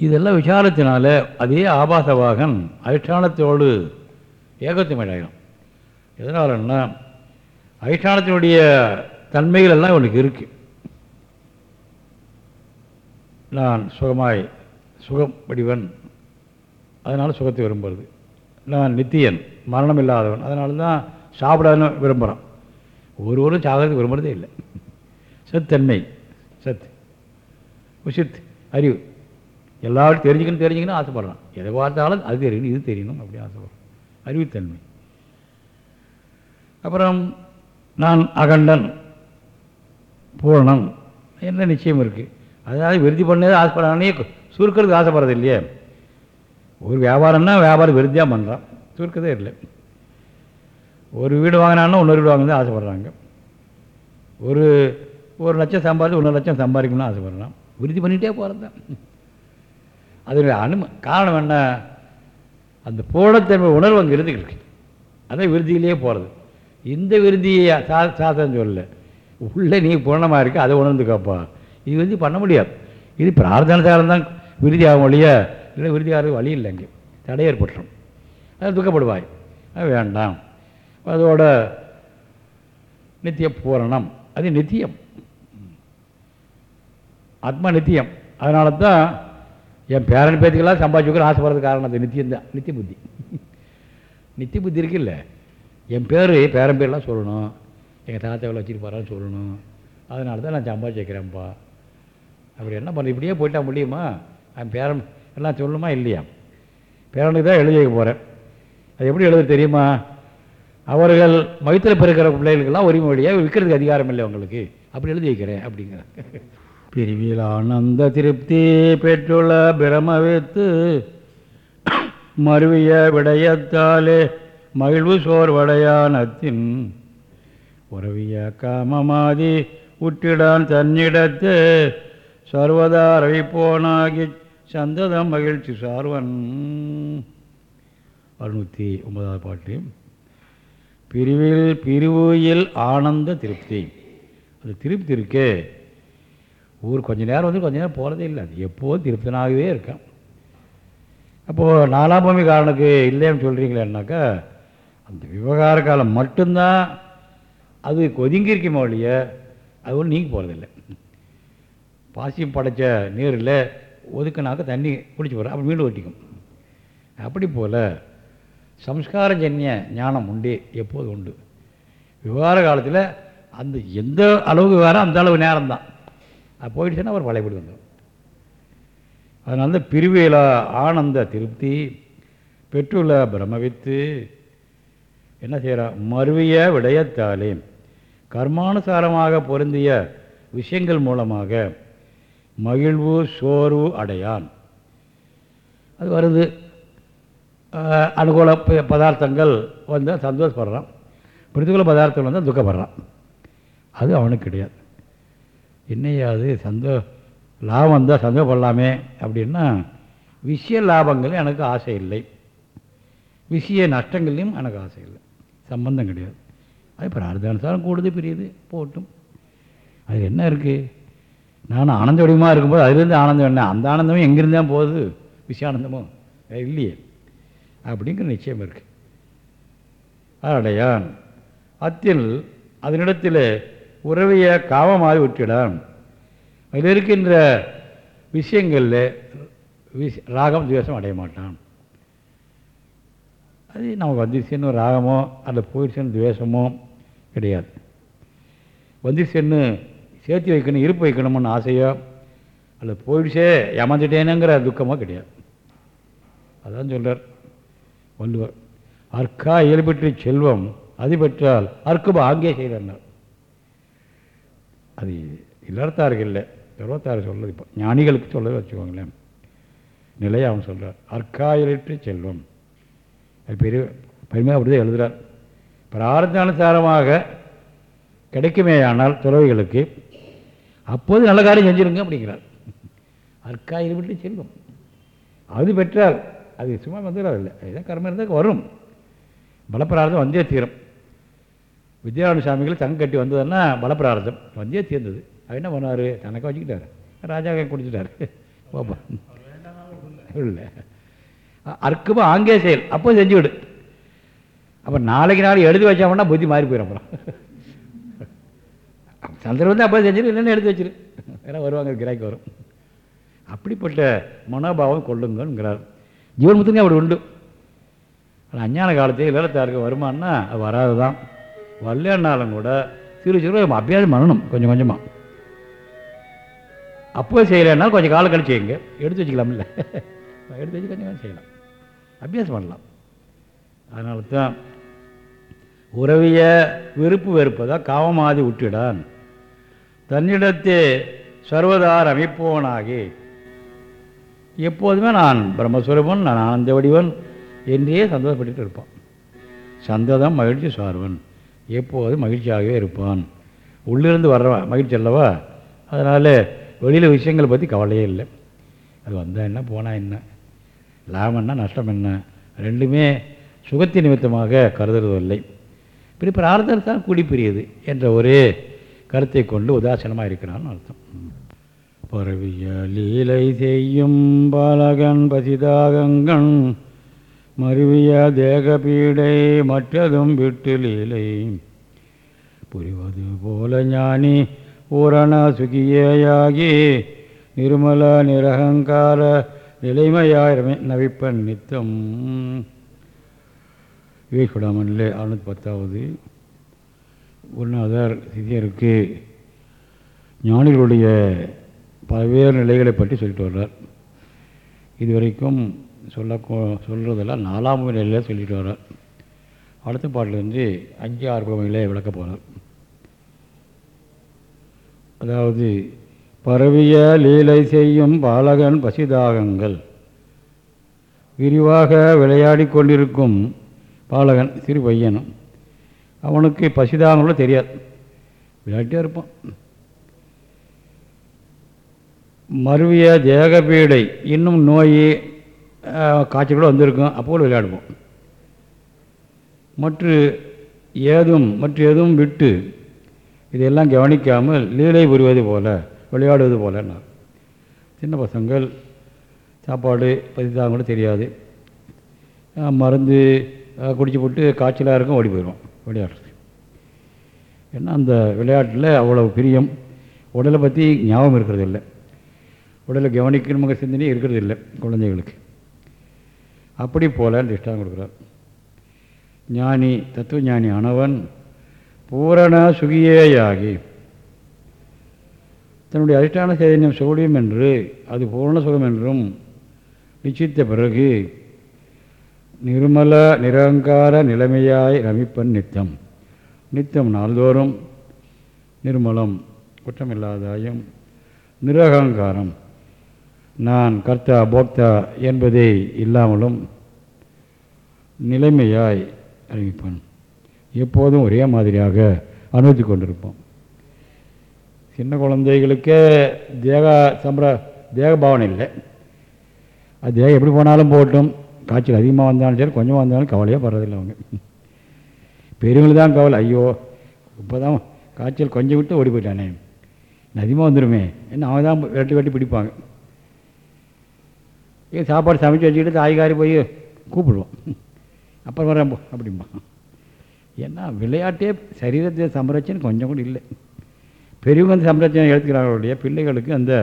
இதெல்லாம் விசாரத்தினால அதே ஆபாசவாகன் அதிஷ்டானத்தோடு ஏகத்துமையாகும் எதனாலன்னா அதிஷ்டானத்தினுடைய தன்மைகள் எல்லாம் இவனுக்கு இருக்கு. நான் சுகமாய் சுகம் வடிவன். அதனால் சுகத்தை விரும்புறது. நான் நித்தியன் மரணம் இல்லாதவன். அதனால தான் சாப்பிடாதுன்னு விரும்புகிறான் ஒருவரும் சாகிறதுக்கு விரும்புகிறதே இல்லை. சத்தன்மை சத். உசித் அறிவு. எல்லாரும் தெரிஞ்சுக்கணும் தெரிஞ்சுக்கணும் ஆசைப்படுறான். எதை பார்த்தாலும் அது தெரியணும் இது தெரியணும் அப்படி ஆசைப்படுறான். அறிவுத்தன்மை. அப்புறம் நான் அகண்டன் பூரணம் என்ன நிச்சயம் இருக்குது அதாவது விருத்தி பண்ணதே ஆசைப்படுறானே. சுருக்கிறதுக்கு ஆசைப்படுறது இல்லையே. ஒரு வியாபாரம்னா வியாபாரம் விருத்தியாக பண்ணுறான் சுருக்கதே இல்லை. ஒரு வீடு வாங்கினான்னா இன்னொரு வீடு வாங்கினது ஆசைப்படுறாங்க. ஒரு ஒரு லட்சம் சம்பாதிச்சு இன்னொரு லட்சம் சம்பாதிக்கணும்னு ஆசைப்படுறான். விருத்தி பண்ணிகிட்டே போகிறது தான் அதனுடைய அனும காரணம் என்ன? அந்த பூரணத்தன்மை உணர்வு அங்கே இருந்துக்கிட்டு இருக்கு அதான் விருதியிலேயே போகிறது இந்த விருதியை சா சாஸ்திரம் சொல்லல. உள்ளே நீ பூர்ணமாக இருக்க அதை உணர்ந்துக்கப்பா இது வந்து பண்ண முடியாது. இது பிரார்த்தனை தான் விருதி ஆகும் ஒழிய இல்லை விருதி ஆகிறது வழி இல்லை அங்கே தடை ஏற்பட்டுரும். அது துக்கப்படுவாய். அது வேண்டாம். அதோட நித்திய பூரணம். அது நித்தியம். ஆத்மா நித்தியம். அதனால தான் என் பேரன் பேத்துக்கெல்லாம் சம்பாதிச்சுக்கிற ஆசைப்படுறது காரணம் அது. நித்தியம்தான் நித்திய புத்தி. நித்திய புத்தி இருக்குல்ல. என் பேர் பேரன் பேர்லாம் சொல்லணும். எங்கள் தாத்தாவில் வச்சுட்டு போகிறான்னு சொல்லணும். அதனால தான் நான் சம்பாதிச்சிக்கிறேன்ப்பா அப்படி என்ன பண்ண இப்படியே போயிட்டா முடியுமா? என் பேரன் எல்லாம் சொல்லணுமா? இல்லையா? பேரனுக்கு தான் எழுதி வைக்க போகிறேன் அது எப்படி எழுத தெரியுமா? அவர்கள் மயத்தில் பிறக்கிற பிள்ளைகளுக்கெல்லாம் உரிமை வழியாக விற்கிறதுக்கு அதிகாரம் இல்லை உங்களுக்கு. அப்படி எழுதி வைக்கிறேன் அப்படிங்கிற. பிரிவில் ஆனந்த திருப்தி பெற்றுள்ள பிரமவித்து மருவிய விடயத்தாலே மகிழ்வு சோர்வடையானத்தின் உறவிய காமமாதி உற்றிடான் தன்னிடத்து சர்வதா ரவிப்போனாகி சந்ததம் மகிழ்ச்சி சார்வன். அறுநூற்றி ஒன்பதாவது பாட்டு. பிரிவில் பிரிவுயில் ஆனந்த திருப்தி. அந்த திருப்தி இருக்கே. ஊர் கொஞ்ச நேரம் வந்து கொஞ்ச நேரம் போகிறதே இல்லை. அது எப்போதும் திருப்தனாகவே இருக்கேன். அப்போது நாலாம் பூமி காரனுக்கு இல்லைன்னு சொல்கிறீங்களேன்னாக்கா அந்த விவகார காலம் மட்டும்தான் அது ஒதுங்கி இல்லையே அது ஒன்றும் நீங்கி போகிறதில்லை பாசியம் படைத்த நீரில் ஒதுக்குனாக்க தண்ணி குடிச்சு போகிற அப்படி மீண்டும் ஒட்டிக்கும். அப்படி போல் சம்ஸ்காரஜன்ய ஞானம் உண்டு எப்போது உண்டு. விவகார காலத்தில் அந்த எந்த அளவுக்கு வேற அந்த அளவு நேரம்தான். அது போயிடுச்சுன்னா அவர் வளைபடி வந்துடும் அதனால தான் பிரிவேல ஆனந்த திருப்தி பெற்றுள்ள பிரமவித்து என்ன செய்கிறார் மருவிய விடயத்தாலே கர்மானுசாரமாக பொருந்திய விஷயங்கள் மூலமாக மகிழ்வு சோர்வு அடையான். அது வருது. அனுகூல ப- பதார்த்தங்கள் வந்து சந்தோஷப்படுறான். பிரதிகூல பதார்த்தங்கள் வந்து துக்கப்படுறான். அது அவனுக்கு கிடையாது. என்னையா அது சந்தோ லாபம் வந்தால் சந்தோஷப்படலாமே அப்படின்னா விஷய லாபங்கள் எனக்கு ஆசை இல்லை. விஷய நஷ்டங்கள்லையும் எனக்கு ஆசை இல்லை. சம்பந்தம் கிடையாது. அது பிரார்த்தானுசாரம் கூடுது பிரியுது போட்டும். அது என்ன இருக்குது நான் ஆனந்த வடிவமாக இருக்கும்போது அதுலேருந்து ஆனந்தம் என்ன? அந்த ஆனந்தமும் எங்கேருந்தான் போகுது? விஷயானந்தமும் இல்லையே. அப்படிங்கிற நிச்சயம் இருக்குது அடையான் அத்தில் அதனிடத்தில் உறவையை காமமாக விட்டுடான் அதில் இருக்கின்ற விஷயங்களில் விஷ ராகம் துவேஷம் அடைய மாட்டான். அது நமக்கு வந்துருச்சுன்னு ராகமோ அல்லது போயிடுச்சுன்னு துவேஷமோ கிடையாது. வந்துருச்சுன்னு சேர்த்து வைக்கணும் இருப்பு வைக்கணும்னு ஆசையோ அல்லது போயிடுச்சே ஏமாந்துட்டேனுங்கிற துக்கமோ கிடையாது. அதான் சொல்கிறார் வள்ளுவர். அற்கா இயல்பற்றி செல்வம் அது பெற்றால் அற்குப ஆங்கே செய்கிறார் அது இல்லறத்தாருக்கு இல்லை இருபத்தாறு சொல்றது இப்போ ஞானிகளுக்கு சொல்றது வச்சுக்கோங்களேன். நிலையை அவன் சொல்கிறார் அற்காயலிட்டு செல்வம். அது பெரிய பெருமையாக அப்படிதான் எழுதுகிறார் பிரார்த்தானுசாரமாக கிடைக்குமேயானால் துறவிகளுக்கு அப்போது நல்ல காரியம் செஞ்சிருங்க அப்படிங்கிறார். அற்காயில் விட்டு செல்வம். அது பெற்றால் அது சும்மா வந்துடாது இல்லை. ஏதோ கர்மம் இருந்தால் வரும். பலப்பிரார்த்தம் வந்தே தீரும். வித்யாரண சாமிகள் தங்க கட்டி வந்ததுன்னா பலப்பிரார்த்தம் வந்தே தீர்ந்தது. அவர் என்ன பண்ணார் தனக்கு வச்சுக்கிட்டார். ராஜா குடிச்சிட்டார். பாப்பா. இல்லை. அற்கமாக ஆங்கே செயல். அப்போ செஞ்சுவிடு. அப்போ நாளைக்கு நாள் எழுதி வச்சோம்னா புத்தி மாறி போயிடும் அப்புறம். சந்திரன் வந்து அப்போ செஞ்சிரு இல்லைன்னு எடுத்து வச்சிரு. ஏன்னா வருவாங்க கிராக்கி வரும். அப்படிப்பட்ட மனோபாவம் கொள்ளுங்கிறார் ஜீவன் முத்துங்க அப்படி உண்டு. ஆனால் அஞ்ஞான காலத்தில் இல்லத்தாருக்கு வருமானா அது வராது தான் வரலன்னாலும் கூட சிறு சிறு அபியாசம் பண்ணணும் கொஞ்சம் கொஞ்சமாக அப்போ செய்யலைன்னா கொஞ்சம் காலம் கழிச்சு செய்யுங்க எடுத்து வச்சுக்கலாம்ல. எடுத்து வச்சு கொஞ்சம் கொஞ்சம் செய்யலாம். அபியாசம் பண்ணலாம். அதனால தான் உறவிய விருப்பு வெறுப்பதாக காவமாதி விட்டுடான் தன்னிடத்தே சர்வதார் அமைப்போனாகி எப்போதுமே நான் பிரம்மஸ்வரூபன் நான் ஆனந்த வடிவன் என்றே சந்தோஷப்பட்டு இருப்பான். சந்ததம் மகிழ்ச்சி சார்வன். எப்போதும் மகிழ்ச்சியாகவே இருப்பான். உள்ளிருந்து வர்றவா? மகிழ்ச்சி அல்லவா? அதனால் வெளியில் விஷயங்களை பற்றி கவலையே இல்லை. அது வந்தால் என்ன போனால் என்ன? லாபம் என்ன நஷ்டம் என்ன? ரெண்டுமே சுகத்தின் நிமித்தமாக கருதுறதில்லை. இப்படி பிரார்த்தனை தான் கூடி பிரியது என்ற ஒரே கருத்தை கொண்டு உதாசீனமாக இருக்கிறான்னு அர்த்தம். பரவிய லீலை செய்யும் பாலகன் பசிதாகங்கன் மருவிய தேகபீடை மற்றதும் விட்டு லீலை. புரிவது போல ஞானி ஊரண சுகியேயாகி நிர்மல நிரகங்கார நிலைமையாய் நவிப்பன் நித்தம். விவேகுடாமனில் அறுநூத்தி பத்தாவது. குருநாதர் சிதியருக்கு ஞானிகளுடைய பல்வேறு நிலைகளை பற்றி சொல்லிட்டு வர்றார். இதுவரைக்கும் சொல்ல சொல்கிறதெல்லாம் நாலாம் நிலையில் சொல்லிட்டு வரார் அடுத்த பாட்டிலேருந்து அஞ்சு ஆறு பகுதியிலே விளக்க போகிறார் அதாவது பரவிய லீலை செய்யும் பாலகன் பசிதாகங்கள் விரிவாக விளையாடி கொண்டிருக்கும் பாலகன் சிறு பையனும் அவனுக்கு பசிதாகங்களோ தெரியாது. விளையாட்டே இருப்பான். மருவிய தேகபீடை இன்னும் நோய் காய்ச்சல் கூட வந்திருக்கும். அப்போ விளையாடுவோம். மற்ற ஏதும் மற்ற எதுவும் விட்டு இதையெல்லாம் கவனிக்காமல் லீலை புரிவது போல் விளையாடுவது போலன்னா சின்ன பசங்கள் சாப்பாடு பதித்தாங்க கூட தெரியாது. மருந்து குடிச்சு போட்டு காய்ச்சலாக இருக்கும் ஓடி போயிடுவோம் விளையாடுறது. ஏன்னா அந்த விளையாட்டில் அவ்வளோ பிரியம். உடலை பற்றி ஞாபகம் இருக்கிறது இல்லை உடலை கவனிக்கணுங்கிற சிந்தனை இருக்கிறது இல்லை குழந்தைகளுக்கு. அப்படி போல திஷ்டாந்தம் கொடுக்குறார். ஞானி தத்துவ ஞானி ஆனவன் பூரண சுகியேயாகி தன்னுடைய அதிஷ்டான சைதன்யம் சோழியம் என்று அது பூரண சுகம் என்றும் நிச்சயித்த பிறகு நிர்மல நிரங்கார நிலைமையாய் ரமிப்பன் நித்தம். நித்தம் நாள்தோறும் நிர்மலம் குற்றமில்லாதாயும் நிரகங்காரம். நான் கர்த்தா போக்தா என்பதை இல்லாமலும் நிலைமையாய் அறிவிப்பான். எப்போதும் ஒரே மாதிரியாக அனுபவித்து கொண்டிருப்போம். சின்ன குழந்தைகளுக்கே தேக சம்பிர தேக பாவனை இல்லை. அது தேகம் எப்படி போனாலும் போட்டும். காய்ச்சல் அதிகமாக வந்தாலும் சரி கொஞ்சமாக வந்தாலும் கவலையாக படுறதில்லை அவங்க. பெரியவங்களுக்கு தான் கவலை. ஐயோ இப்போ தான் காய்ச்சல் கொஞ்சம் விட்டு ஓடி போயிட்டானே. அதிகமாக வந்துடுமே என்ன அவன் தான் வெட்டி வெட்டி பிடிப்பாங்க. சாப்பாடு சமைச்சு வச்சுக்கிட்டு தாய்காரி போய் கூப்பிடுவோம். அப்புறம் வரேன் அப்படிம்பா. ஏன்னா விளையாட்டே சரீரத்தை சம்ரட்சணை கொஞ்சம் கூட இல்லை. பெரியவங்க வந்து சம்ரட்சணை எடுத்துக்கிறாங்களுடைய பிள்ளைகளுக்கு அந்த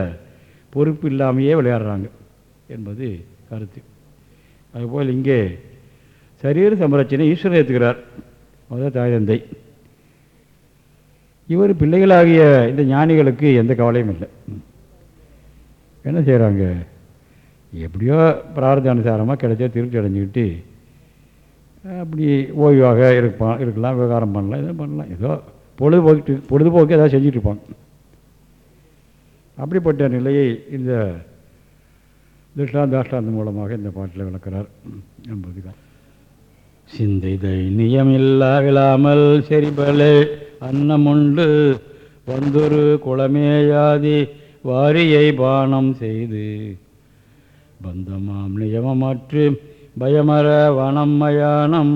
பொறுப்பு இல்லாமையே விளையாடுறாங்க என்பது கருத்து. அதுபோல் இங்கே சரீர சம்ரட்சணை ஈஸ்வரன் ஏற்றுக்கிறார் முதல் தாய் தந்தை. இவர் பிள்ளைகளாகிய இந்த ஞானிகளுக்கு எந்த கவலையும் இல்லை. என்ன செய்கிறாங்க எப்படியோ பிரார்த்த அனுசாரமாக கிடைச்சா திருப்தி அடைஞ்சிக்கிட்டு அப்படி ஓய்வாக இருப்பான் இருக்கலாம் விவகாரம் பண்ணலாம் எதுவும் பண்ணலாம். ஏதோ பொழுதுபோக்கிட்டு பொழுதுபோக்கு ஏதாவது செஞ்சுட்டு இருப்பாங்க அப்படிப்பட்ட நிலையை இந்த திருஷ்டாந்தாஷ்டாந்த மூலமாக இந்த பாட்டில் விளக்கிறார் என்பதுதான் சிந்தை தைனியமில்லா விழாமல் செறிபலே அன்னமுண்டு வந்தொரு குளமேயாதி வாரியை பானம் செய்து பந்தமாம் நியமமற்று பயமர வனம் மயானம்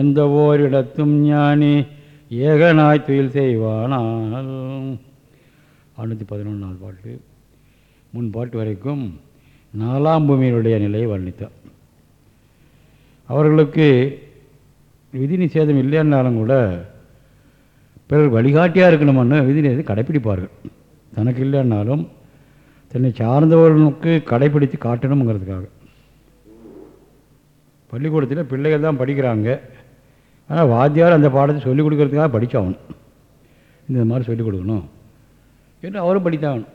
எந்த ஓரிடத்தும் ஞானி ஏகனாய் துயில் செய்வானால். அறுநூற்றி பதினொன்றாவது பாட்டு. முன் பாட்டு வரைக்கும் நாலாம் பூமியினுடைய நிலையை வர்ணித்தார். அவர்களுக்கு விதி நிஷேதம் இல்லைன்னாலும் கூட பிறர் வழிகாட்டியாக இருக்கணும்னு விதி நிஷேதம் கடைப்பிடிப்பார்கள். தனக்கு இல்லைன்னாலும் தன்னை சார்ந்தவர்களுக்கு கடைப்பிடித்து காட்டணுங்கிறதுக்காக பள்ளிக்கூடத்தில் பிள்ளைகள் தான் படிக்கிறாங்க. ஆனால் வாத்தியார் அந்த பாடத்தை சொல்லிக் கொடுக்கறதுக்காக படித்தாகணும் இந்த மாதிரி சொல்லிக் கொடுக்கணும் என்று அவரும் படித்தாகணும்.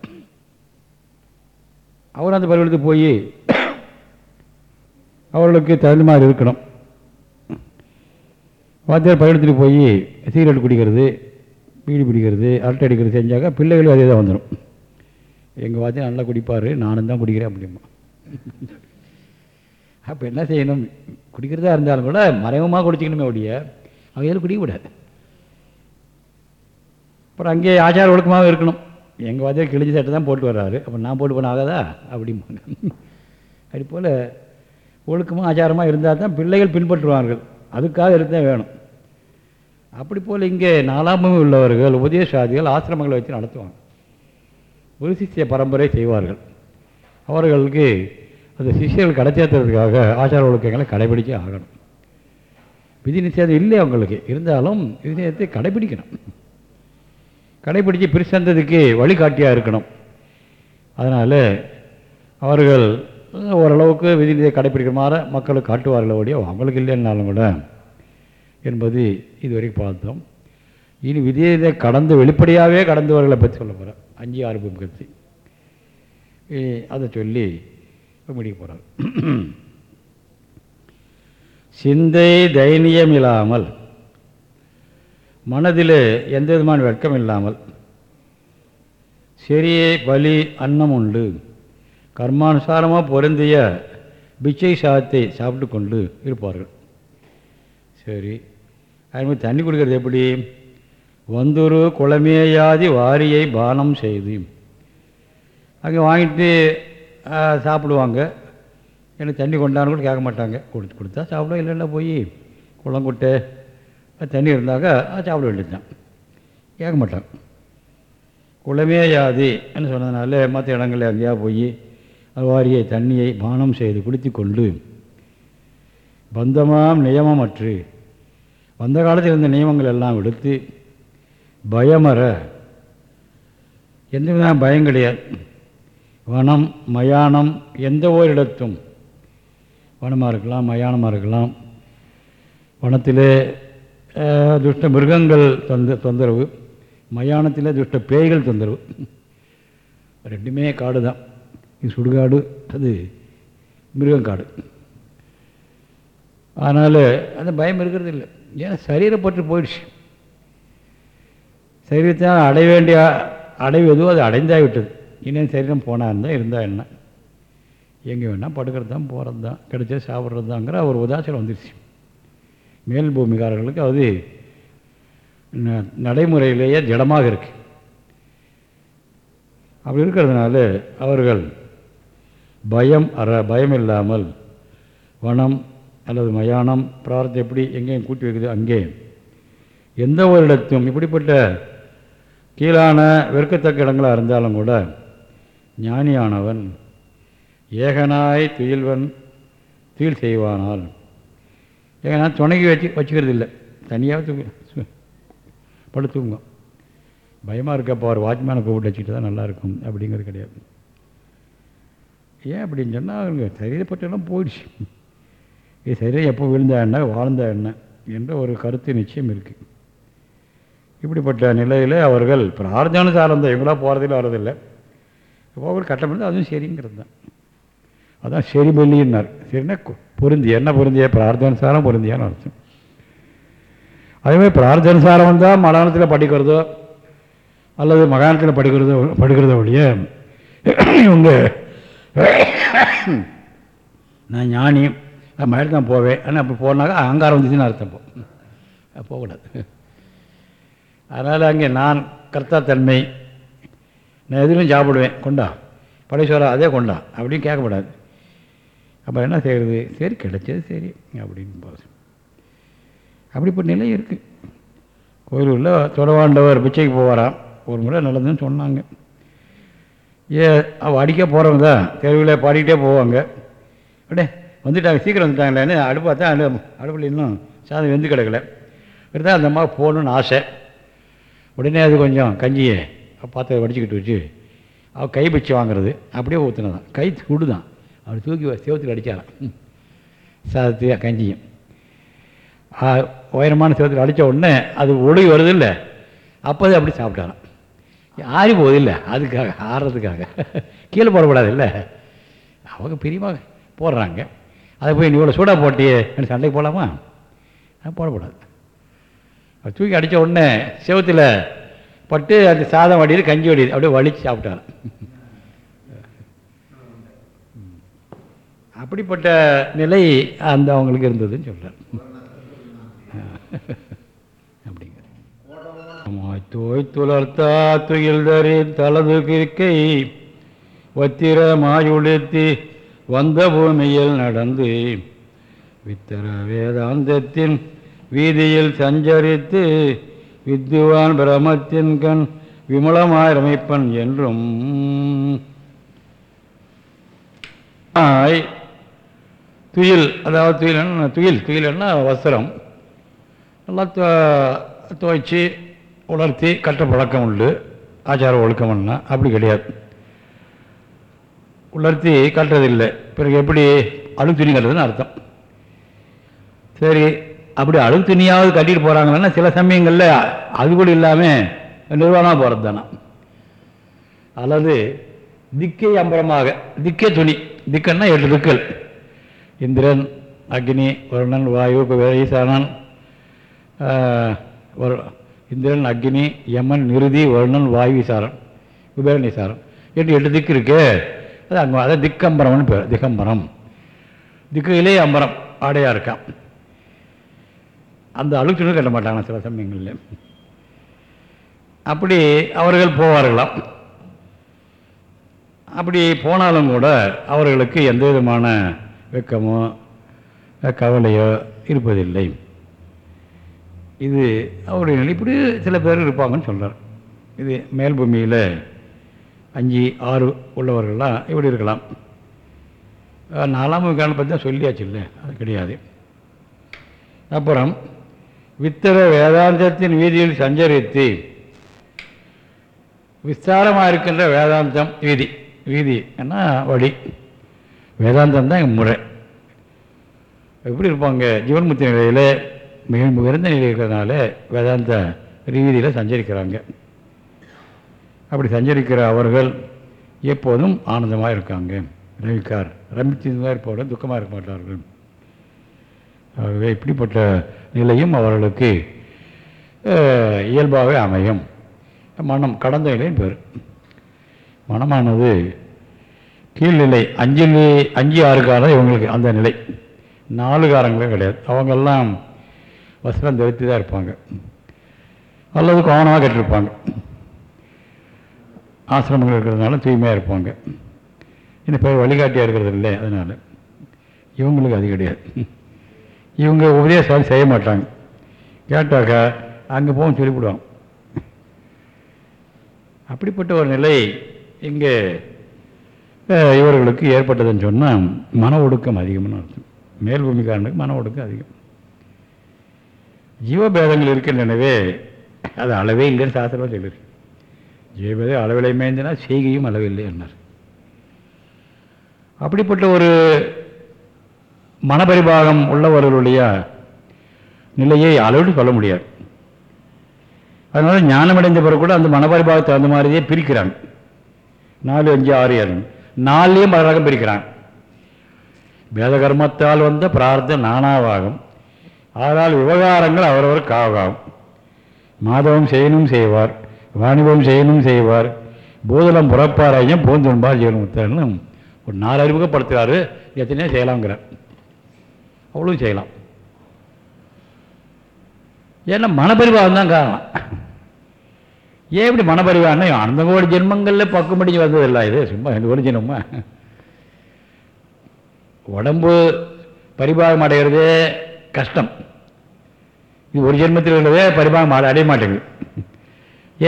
அவர் அந்த பள்ளிக்கூடத்துக்கு போய் அவர்களுக்கு தகுந்த மாதிரி இருக்கணும். வாத்தியார் பள்ளிக்கூடத்துக்கு போய் சீரட் குடிக்கிறது பீடி பிடிக்கிறது அரட்டை அடிக்கிறது செஞ்சாக்கா பிள்ளைகளும் அதே தான் வந்துடும் எங்கள் வாத்தியார் நல்லா குடிப்பார் நானும் தான் குடிக்கிறேன் அப்படிமா அப்போ என்ன செய்யணும்? குடிக்கிறதா இருந்தாலும் கூட மறைமுகமாக குடிச்சிக்கணுமே ஒழிய அவையில் குடிக்கக்கூடாது அப்புறம் அங்கே ஆச்சார ஒழுக்கமாக இருக்கணும். எங்கள் வாத்தியார் கிழிஞ்ச சட்டை தான் போட்டு வர்றாரு. அப்போ நான் போட்டு போனால் ஆகாதா? அப்படிம்பாங்க. அது போல் ஒழுக்கமாக ஆச்சாரமாக இருந்தால் தான் பிள்ளைகள் பின்பற்றுவார்கள். அதுக்காக இருந்தால் வேணும். அப்படி போல் இங்கே நாலாமும் உள்ளவர்கள் உபதேசாதிகள் ஆசிரமங்களை வச்சு நடத்துவாங்க. ஒரு சிஷ்ய பரம்பரை செய்வார்கள். அவர்களுக்கு அந்த சிஷியர்கள் கடைச்சேர்த்துறதுக்காக ஆச்சார ஒழுக்கங்களை கடைபிடிச்சே ஆகணும். விதி நிச்சயம் இல்லை அவங்களுக்கு. இருந்தாலும் விதி நிச்சயத்தை கடைபிடிக்கணும். கடைபிடித்து பிரிசந்ததுக்கு வழிகாட்டியாக இருக்கணும். அதனால் அவர்கள் ஓரளவுக்கு விதி நிதியை கடைப்பிடிக்கிறமாற மக்களுக்கு காட்டுவார்கள் ஓடியோ அவங்களுக்கு இல்லைன்னாலும் கூட என்பது இதுவரைக்கும் பார்த்தோம். இனி விதியை கடந்து வெளிப்படையாகவே கடந்தவர்களை பற்றி சொல்ல போகிறேன் அஞ்சு ஆறு பற்றி அதை சொல்லி முடிக்க போகிறார் சிந்தை தைரியம் இல்லாமல் மனதில் எந்த விதமான வெட்கம் இல்லாமல் சரியே பலி அன்னம் உண்டு. கர்மானுசாரமாக பொருந்திய பிச்சை சாதத்தை சாப்பிட்டு கொண்டு இருப்பார்கள். சரி அதுமாதிரி தண்ணி குடிக்கிறது எப்படி? வந்துரு குளமேயாதி வாரியை பானம் செய்து அங்கே வாங்கிட்டு சாப்பிடுவாங்க. எனக்கு தண்ணி கொண்டான்னு கூட கேட்க மாட்டாங்க. கொடுத்து கொடுத்தா சாப்பிடுவோம். இல்லைன்னா போய் குளம் குளங்குட்டை தண்ணி இருந்தாக்கா சாப்பிட வேண்டியது தான் கேட்க மாட்டான். குளமே யாது என்று சொன்னதுனால மற்ற இடங்களில் எங்கேயா போய் வாரியை தண்ணியை பானம் செய்து குடித்து கொண்டு பந்தமாம் நியமமற்று. வந்த காலத்தில் இருந்த நியமங்கள் எல்லாம் எடுத்து பயமர எந்த விதமான பயம் கிடையாது. வனம் மயானம் எந்த ஓரிடத்தும். வனமாக இருக்கலாம் மயானமாக இருக்கலாம். வனத்திலே துஷ்ட மிருகங்கள் தொந்த தொந்தரவு. மயானத்தில் துஷ்ட பேய்கள் தொந்தரவு. ரெண்டுமே காடு தான். இது சுடுகாடு அது மிருகங்காடு அதனால் அந்த பயம் இருக்கிறது இல்லை. ஏன்னா சரீரப்பட்டு போயிடுச்சு. சரீரத்தை அடைய வேண்டிய அடைவதோ அது அடைந்தாகிவிட்டது இன்னும் சரீரம் போனால் இருந்தால் இருந்தால் என்ன? எங்கே வேணால் படுக்கிறது தான் போகிறது தான் கிடைச்சா சாப்பிட்றது தாங்கிற ஒரு உதாசனம் வந்துருச்சு. மேல் பூமிக்காரர்களுக்கு அது நடைமுறையிலேயே ஜடமாக இருக்கு. அப்படி இருக்கிறதுனால அவர்கள் பயம் அற பயம் இல்லாமல் வனம் அல்லது மயானம் பிரார்த்தம் எப்படி எங்கேயும் கூட்டி வைக்குது? அங்கே. எந்த ஒரு இடத்தும் இப்படிப்பட்ட கீழான வெறுக்கத்தக்க இடங்களாக இருந்தாலும் கூட ஞானியானவன் ஏகனாய் துயில்வன் துயில் செய்வானால் ஏகனா துணைக்கு வச்சு வச்சுக்கிறது இல்லை தனியாக தூங்க தூங்கும். பயமாக இருக்கப்போ அவர் வாட்ச்மேனை கூப்பிட்டு வச்சுக்கிட்டு தான் நல்லாயிருக்கும் அப்படிங்கிறது கிடையாது. ஏன் அப்படின்னு சொன்னால் அவங்க சரீரப்பட்டெல்லாம் போயிடுச்சு. இது சரீரம் எப்போ விழுந்தா என்ன வாழ்ந்தா என்ன என்ற ஒரு கருத்து நிச்சயம் இருக்குது இப்படிப்பட்ட நிலையில் அவர்கள் பிரார்த்தனுசாரம் தான் இவங்களாம் போகிறதில்ல வரதில்லை போகிற கட்டம் இருந்தால் அதுவும் சரிங்கிறது தான். அதான் சரி பள்ளின்னார் சரின்னா பொருந்தி என்ன பொருந்திய? பிரார்த்தனுசாரம் பொருந்தியான்னு அர்த்தம். அதேமாதிரி பிரார்த்தனுசாரம் வந்தால் மலானத்தில் படிக்கிறதோ அல்லது மகாணத்தில் படிக்கிறதோ படிக்கிறதோ ஒழிய இவங்க நான் ஞானி நான் மயில் தான் போவேன். ஆனால் அப்படி போனாக்கா அகங்காரம் வந்துச்சுன்னு அர்த்தம் போ போகக்கூடாது. அதனால் அங்கே நான் கர்த்தா தன்மை. நான் எதுலையும் சாப்பிடுவேன். கொண்டா? படைசோரா அதே கொண்டா. அப்படின்னு கேட்கக்கூடாது அப்போ என்ன செய்கிறது சரி கிடைச்சது சரி அப்படின்னு போகுது. அப்படிப்பட்ட நிலை இருக்குது கோயிலூரில் தொடவாண்டவர் பிச்சைக்கு போவாராம். ஒரு முறை நல்லதுன்னு சொன்னாங்க. ஏ அவள் அடிக்க போகிறவங்க தான். தெருவில் பாடிக்கிட்டே போவாங்க. அப்படியே வந்துட்டாங்க. சீக்கிரம் வந்துட்டாங்களேன்னு அடுப்பா தான் அடுப்பில் இன்னும் சாதம் வெந்து கிடக்கல. இருந்தால் அந்த அம்மா போகணுன்னு ஆசை. உடனே அது கொஞ்சம் கஞ்சியை பார்த்து வடிச்சுக்கிட்டு வச்சு அவள் கை பிச்சு வாங்குறது அப்படியே ஊற்றுனதான் கை சுடுதான். தான் தூக்கி சேவத்தில் அடித்தாராம் சாதத்தையும் கஞ்சியும். உயரமான சேவத்தில் அடித்த உடனே அது ஒழுகி வருது இல்லை அப்போதே அப்படி சாப்பிட்டாராம் ஆறி போகுது அதுக்காக ஆறுறதுக்காக கீழே போடக்கூடாது இல்லை அவங்க பிரியமாக போடுறாங்க. அதை போய் நீ இவ்வளோ சூடாக போட்டியே எனக்கு சண்டைக்கு போகலாமா போடக்கூடாது. தூக்கி அடித்த உடனே செவத்தில் பட்டு அந்த சாதம் வடியுது கஞ்சி வடியுது. அப்படியே வலிச்சு சாப்பிட்டாரு அப்படிப்பட்ட நிலை அந்த அவங்களுக்கு இருந்ததுன்னு சொல்கிறார் அப்படிங்கிற தோய் துளர்த்தா துயில்தறி தலது கிற்கை வத்திர மாயுடுத்தி வந்த பூமியில் நடந்து வித்தர வேதாந்தத்தின் வீதியில் சஞ்சரித்து வித்துவான் பிரமத்தின் கண் விமலமாய் ரமைப்பன் என்றும். ஆய், துயில் அதாவது துயில் என்ன? துயில் துயில்னா வஸ்திரம். நல்லா துவைச்சி உலர்த்தி கட்ட பழக்கம் உண்டு. ஆச்சார ஒழுக்கம்னா அப்படி கிடையாது. உலர்த்தி கட்டுறதில்லை பிறகு எப்படி? அழுக்கு துணி கட்டுறதுன்னு அர்த்தம். சரி அப்படி அழுக்கு துணியாவது கட்டிட்டு போகிறாங்கன்னா சில சமயங்களில் அது கூட இல்லாமல் நிர்வாணமாக போகிறது தானே? அல்லது திக்கை அம்பரமாக திக்கே துணி திக்கன்னா எட்டு திக்கள். இந்திரன் அக்னி வருணன் வாயு ஈசானன் ஆஹ், வரு- இந்திரன் அக்னி யமன் நிருதி வருணன் வாயு விசாரம் குபேரன் எட்டு எட்டு திக்கு இருக்கு. அது அங்கே அதான் திக்கம்பரம்னு பேர். திகம்பரம். திக்குகளே அம்பரம் ஆடையாக இருக்கான். அந்த அழுக்கு கட்ட மாட்டாங்க சில சமயங்களில். அப்படி அவர்கள் போவார்களாம். அப்படி போனாலும் கூட அவர்களுக்கு எந்த விதமான வெக்கமோ கவலையோ இருப்பதில்லை. இது அவருடைய நிலை. இப்படி சில பேர் இருப்பாங்கன்னு சொல்கிறார் இது மேல் பூமியில் அஞ்சு ஆறு உள்ளவர்கள்லாம் இப்படி இருக்கலாம். நாலாம் விகாரம் பற்றி தான் சொல்லியாச்சு இல்லை. அது கிடையாது. அப்புறம் வித்தர வேதாந்தத்தின் வீதியில் சஞ்சரித்து விஸ்தாரமாக இருக்கின்ற வேதாந்தம் வீதி. வீதி என்ன? வழி. வேதாந்தம் தான் முறை. எப்படி இருப்பாங்க ஜீவன்முத்தி நிலையில் மிக உயர்ந்த நிலையில் இருக்கிறதுனால வேதாந்த ரீதியில் சஞ்சரிக்கிறாங்க. அப்படி சஞ்சரிக்கிற அவர்கள் எப்போதும் ஆனந்தமாக இருக்காங்க. ரவிக்கார் ரமித்ததாக இருப்பவர்கள் துக்கமாக இருக்க மாட்டார்கள். ஆகவே இப்படிப்பட்ட நிலையும் அவர்களுக்கு இயல்பாகவே அமையும். மனம் கடந்த நிலையின் பேர். மனமானது கீழ்நிலை அஞ்சு அஞ்சு ஆறு காலம் இவங்களுக்கு அந்த நிலை. நாலு காரங்களே கிடையாது. அவங்கெல்லாம் வசனம் தரித்து தான் இருப்பாங்க. அல்லது கோவனமாக கட்டிருப்பாங்க. ஆசிரமங்கள் இருக்கிறதுனால தூய்மையாக இருப்பாங்க. இன்னும் பேர் வழிகாட்டியாக இருக்கிறது இல்லை அதனால் இவங்களுக்கு அது கிடையாது. இவங்க உபதேசம் செய்ய மாட்டாங்க. கேட்டாக்கா அங்கே போகும் சொல்லிவிடுவாங்க அப்படிப்பட்ட ஒரு நிலை இங்கே இவர்களுக்கு ஏற்பட்டதுன்னு சொன்னால் மன ஒடுக்கம் அதிகம்னு அர்த்தம். மேல் பூமிக்காரனுக்கு மன ஒடுக்கம் அதிகம். ஜீவபேதங்கள் இருக்கின்றனவே அது அளவே இல்லைன்னு சாஸ்திரம் சொல்லியிருக்கு ஜீவபேதம் அளவிலை மேய்ந்தனா செய்கையும் அளவில்லை என்னார் அப்படிப்பட்ட ஒரு மனபரிபாகம் உள்ளவர்களுடைய நிலையை அளவிட்டு சொல்ல முடியாது. அதனால் ஞானமடைந்த பிறகு கூட அந்த மனபரிபாகத்தை அந்த மாதிரியே பிரிக்கிறாங்க நாலு அஞ்சு ஆறு ஏழு. நாலுலேயும் பல ரகம் பிரிக்கிறாங்க வேத கர்மத்தால் வந்த பிரார்த்தனை நானாவாகும். ஆனால் விவகாரங்கள் அவரவர் காவாகும் மாதவம் செய்யணும் செய்வார் வாணிபம் செய்யணும் செய்வார் பூதலம் புறப்பாராயும் பூந்துண்பார் ஜீவனமுத்தர்னு ஒரு நாலு அறிமுகப்படுத்துகிறாரு எத்தனையோ செய்யலாங்கிறார் அவ்வளோ செய்யலாம். ஏன்னா மனப்பரிவாகம் தான் காரணம். ஏன் இப்படி மனப்பரிவாகம்னா அந்த கோடி ஜென்மங்களில் பக்கம் படிச்சு வந்ததில்லை இது. சும்மா இந்த ஒரு ஜென்மமா? உடம்பு பரிபாகம் அடைகிறதே கஷ்டம். இது ஒரு ஜென்மத்தில் உள்ளதே பரிபாகம் அடைய மாட்டேங்குது.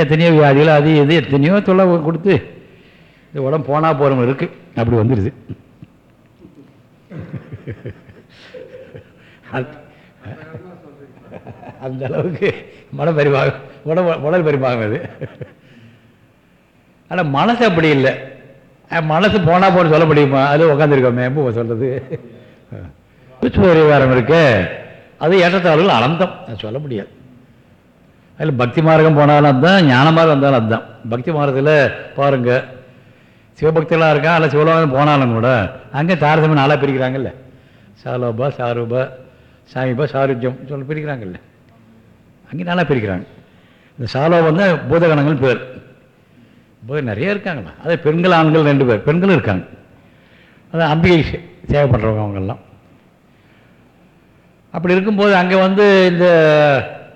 எத்தனையோ வியாதிகள் அது இது எத்தனையோ தொல்லை கொடுத்து இந்த உடம்பு போனால் போகிறவங்க இருக்குது அப்படி வந்துடுது அந்த அளவுக்கு மனப்பரிபாகம் உடம்பு உடல் பரிபாகம் அது. ஆனால் மனசு அப்படி இல்லை. மனசு போனால் போன சொல்ல முடியுமா? அது உட்காந்துருக்கோமே எப்போ சொல்கிறது பரிவாரம் இருக்கு. அது ஏற்றத்தாழ்வுகள் அனந்தம் சொல்ல முடியாது. அதில் பக்தி மார்க்கம் போனாலும் அதுதான் ஞான மார்க்கம் வந்தாலும் அதுதான் பக்தி மார்க்கத்தில் பாருங்கள் சிவபக்தியெல்லாம் இருக்கான் அல்ல சிவலோகம் போனாலும் கூட அங்கே தாரதமியம் நாளாக பிரிக்கிறாங்கல்ல. சாலோபா சாரூபா சாமிபா சாருஜ்யம் சொல்லி பிரிக்கிறாங்கல்ல. அங்கே நல்லா பிரிக்கிறாங்க. இந்த சாலோபம் தான் பூதகணங்கள் பேர். பூத நிறைய இருக்காங்களா அது பெண்கள் ஆண்கள் ரெண்டு பேர். பெண்களும் இருக்காங்க. அது அம்பிகை சேவை பண்ணுறவங்க அவங்கெல்லாம். அப்படி இருக்கும்போது அங்கே வந்து இந்த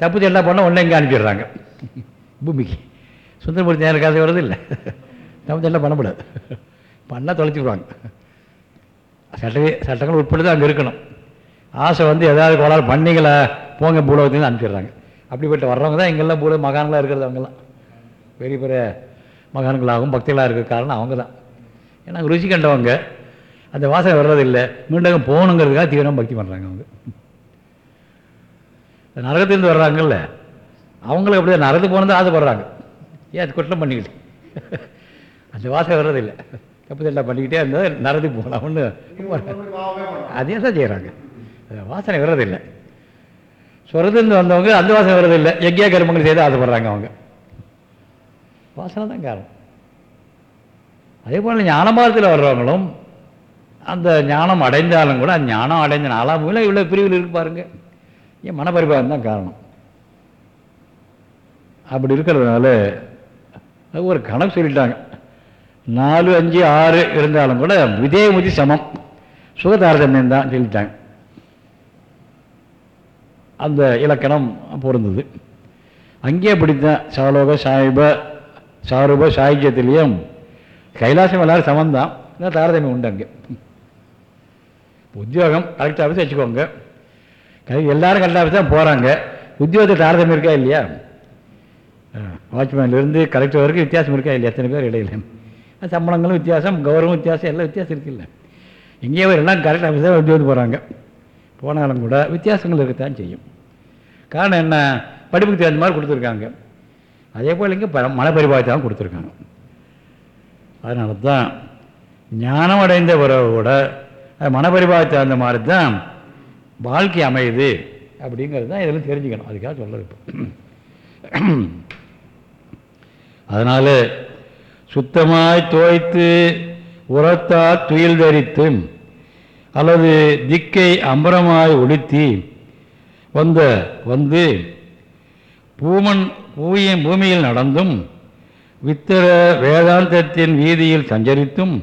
தப்பு எல்லாம் பண்ணால் உடனே இங்கே அனுப்பிடுறாங்க. பூமிக்கு. சுந்தரமூர்த்தி நேரம் காசு வருது இல்லை. தப்பு எல்லாம் பண்ணக்கூடாது பண்ணால் தொலைச்சிடுவாங்க. சட்டவே சட்டங்கள் உட்பட்டு தான் அங்கே இருக்கணும். ஆசை வந்து ஏதாவது கோளாறு பண்ணிங்களா போங்க பூலோகத்துலேருந்து அனுப்பிடுறாங்க அப்படிப்பட்ட வர்றவங்க தான் இங்கெல்லாம் பூல மகான்களாக இருக்கிறது அவங்கெல்லாம். பெரிய பெரிய மகான்களாகவும் பக்திகளாக இருக்கிற காரணம் அவங்க தான். ஏன்னா ருசி கண்டவங்க அந்த வாசனை வர்றதில்லை. மீண்டும் போகணுங்கிறதுக்காக தீவிரம் பக்தி பண்ணுறாங்க அவங்க. நரகத்திலேருந்து வர்றாங்கல்ல அவங்களுக்கு அப்படியே நரகத்துக்கு போனது ஆசைப்படுறாங்க. ஏன் அது குற்றம் பண்ணிக்கிட்டு? அந்த வாசனை வர்றதில்லை. தப்பு எல்லாம் பண்ணிக்கிட்டே இருந்தால் நரகத்துக்கு போகலாம்னு அதே தான் செய்கிறாங்க வாசனை வர்றதில்லை. சொரதுன்னு வந்தவங்க அந்த வாசனை வர்றதில்லை. எங்கேயா கருமங்கள் செய்து ஆசைப்படுறாங்க அவங்க. வாசனை தான் காரணம். அதே போல் ஞானமாரத்தில் வர்றவங்களும் அந்த ஞானம் அடைந்தாலும் கூட அந்த ஞானம் அடைஞ்ச நாலாம் மூலம் இவ்வளோ பிரிவில் இருக்கு பாருங்க. ஏன் மனப்பரிபாகம் தான் காரணம். அப்படி இருக்கிறதுனால ஒரு கணக்கு சொல்லிட்டாங்க. நாலு அஞ்சு ஆறு இருந்தாலும் கூட விதேமுதி சமம். சுகதாரதமியம் தான் சொல்லிட்டாங்க. அந்த இலக்கணம் பொருந்தது. அங்கேயே பிடித்தான் சாலோக சாயிப சாரூப சாகித்யத்திலையும் கைலாசம் எல்லாரும் சமந்தான் தாரதமியம் உண்டு அங்கே. உத்தியோகம் கலெக்டர் ஆஃபீஸ் வச்சுக்கோங்க. கை- எல்லாரும் கலெக்டர் ஆஃபீஸ் தான் போகிறாங்க உத்தியோகத்தை தாரதமியம் இருக்கா இல்லையா? வாட்ச்மேன்லேருந்து கலெக்டர் வரைக்கும் வித்தியாசம் இருக்கா இல்லையா? எத்தனை பேர் இடையில? சம்பளங்களும் வித்தியாசம் கௌரவம் வித்தியாசம் எல்லாம் வித்தியாசம் இருக்குல்ல. இங்கேயே எல்லாம் கரெக்ட் ஆஃபீஸ் தான் உத்தியோகம் போகிறாங்க போனாலும் கூட வித்தியாசங்கள் இருக்கத்தான் செய்யும். காரணம் என்ன? படிப்புக்கு தகுந்த மாதிரி கொடுத்துருக்காங்க. அதே போல் இங்கே ப மனப்பரிபாகத்தான் கொடுத்துருக்காங்க. அதனால தான் ஞானம் அடைந்த உறவோட அது மனப்பரிபாகத்தை தகுந்த மாதிரி தான் வாழ்க்கை அமையுது அப்படிங்கிறது தான் இதெல்லாம் தெரிஞ்சுக்கணும். அதுக்காக சொல்கிறது இப்போ. அதனால் சுத்தமாய் துவைத்து உரத்தால் துயில் தரித்தும் அல்லது திக்கை அம்பரமாய் ஒடுத்தி வந்த வந்து பூமன் பூயின் பூமியில் நடந்தும் வித்தர வேதாந்தத்தின் வீதியில் சஞ்சரித்தும்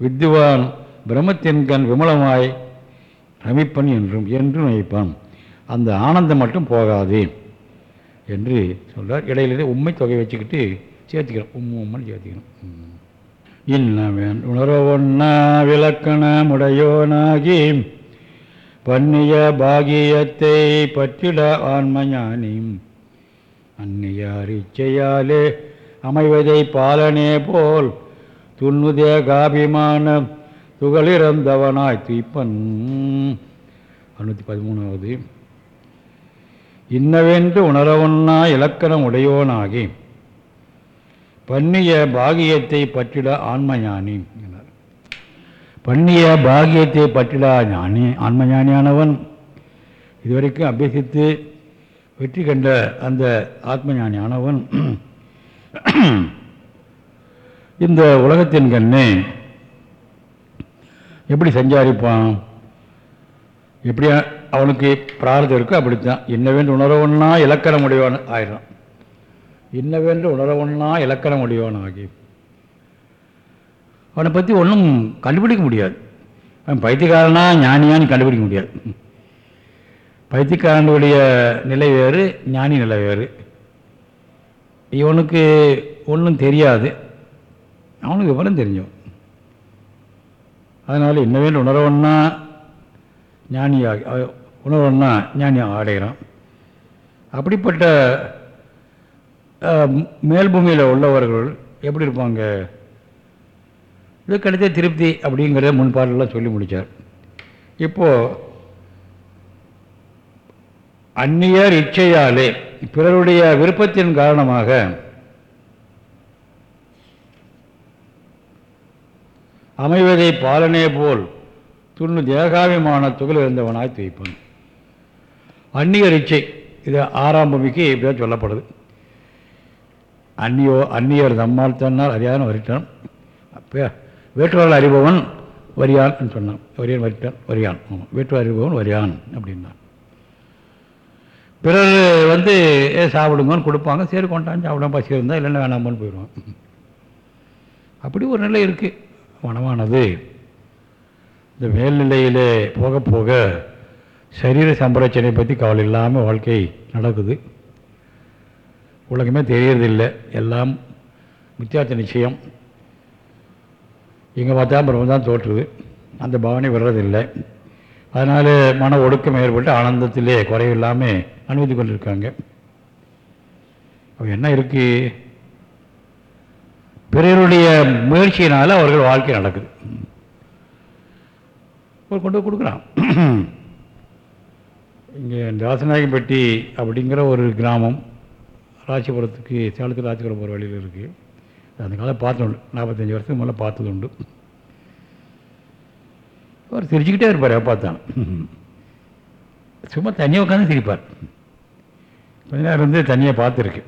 வித்துவான் பிரம்மத்தின் கண் விமலமாய் ரமிப்பன் என்றும் என்று நினைப்பான். அந்த ஆனந்தம் மட்டும் போகாது என்று சொல்கிறார் இடையிலே உண்மை தொகை வச்சுக்கிட்டு சேர்த்துக்கிறோம். உம்மு உம்மன் சேர்த்துக்கணும் இன்னவன் உணர்வொன்னா விளக்கணமுடையோனாகி பண்ணிய பாகியத்தை பற்றிட ஆன்மஞானியும் அந்நியார் இச்சையாலே அமைவதை பாலனே போல் துண்ணுதே காபிமான துகளிறந்தவனாய் தீப்பன் அறுநூற்றி பதிமூணாவது. இன்னவென்று உணரவொன்னா இலக்கணம் உடையோனாகி பண்ணிய பாகியத்தை பற்றிட ஆன்மஞானி. என பண்ணிய பாகியத்தை பற்றிலா ஞானி ஆன்ம ஞானியானவன் இதுவரைக்கும் அபியசித்து வெற்றி கண்ட அந்த ஆத்ம ஞானியானவன் இந்த உலகத்தின் கண்ணே எப்படி சஞ்சாரிப்பான்? எப்படி அவனுக்கு பிரார்த்தம் இருக்கோ அப்படித்தான். இன்னவென்று உணரவன்னா இலக்கணம் உடையவன் ஆயிடும் இன்னவென்று உணரவொன்னா இலக்கணம் உடையவன் ஆகி அவனை பற்றி ஒன்றும் கண்டுபிடிக்க முடியாது. அவன் பைத்தியக்காரனா ஞானியான்னு கண்டுபிடிக்க முடியாது. பைத்தியக்காரனுடைய நிலை வேறு ஞானி நிலை வேறு. இவனுக்கு ஒன்றும் தெரியாது. அவனுக்கு விவரம் தெரிஞ்சோம் அதனால் இன்னவேண்டு உணரவன்னா ஞானியாக அஹ், உணர்வன்னா ஞானி அடைகிறான் அப்படிப்பட்ட மேல்பூமியில் மேல் பூமியில் உள்ளவர்கள் எப்படி இருப்பாங்க? இது கிடைத்த திருப்தி அப்படிங்கிறத முன்பாடெல்லாம் சொல்லி முடித்தார் இப்போது அந்நியர் இச்சையாலே பிறருடைய விருப்பத்தின் காரணமாக அமைவதை பாலனே போல் துண்ணு தேகாபிமான துகள் இருந்தவனாய் துய்ப்பான். அந்நியர் இச்சை இது ஆறாம் பூமிக்கு இப்படிதான் சொல்லப்படுது. அந்நியோ அந்நியர் நம்மால் தன்னால் அறியாதன வரிட்டான் அப்போ வேற்றுவாள் அறிபவன் வரியான் சொன்னான். வரியான் வரிட்டான் வரியான். ஆமாம் அறிபவன் வரியான் அப்படின்னான். பிறர் வந்து ஏ சாப்பிடுங்கன்னு கொடுப்பாங்க. சரி கொண்டாந்து சாப்பிடாம பசி இருந்தால் இல்லைன்னா வேணாமான்னு போயிடுவான். அப்படி ஒரு நிலை இருக்குது மனமானது. இந்த மேல்நிலையிலே போக போக சரீர சம்பரச்சனை பற்றி கவலை இல்லாமல் வாழ்க்கை நடக்குது. உலகமே தெரியறதில்லை. எல்லாம் மித்தியார்த்த நிச்சயம். இங்கே பார்த்தா பிரம்மம் தான் தோற்றுது. அந்த பாவனை வர்றதில்லை அதனால் மன ஒடுக்கம் ஏற்பட்டு ஆனந்தத்திலே குறைவில்லாமல் அனுமதி கொண்டிருக்காங்க. அப்போ என்ன இருக்குது பிறருடைய முயற்சியினால் அவர்கள் வாழ்க்கை நடக்குது. ஒரு கொண்டு போய் கொடுக்குறான். இங்கே தாசநாயகம்பட்டி அப்படிங்கிற ஒரு கிராமம் ராசிபுரத்துக்கு சேலத்தில் ராசிபுரம் போகிற வழியில் இருக்குது அந்த காலம் பார்த்தோண்டு நாற்பத்தஞ்சு வருஷத்துக்கு முதல்ல பார்த்தது உண்டு. அவர் சிரிச்சுக்கிட்டே இருப்பார் எப்போ தான். சும்மா தனியாக உட்காந்து சிரிப்பார். கொஞ்ச நேரம் இருந்து தனியாக பார்த்துருக்கு.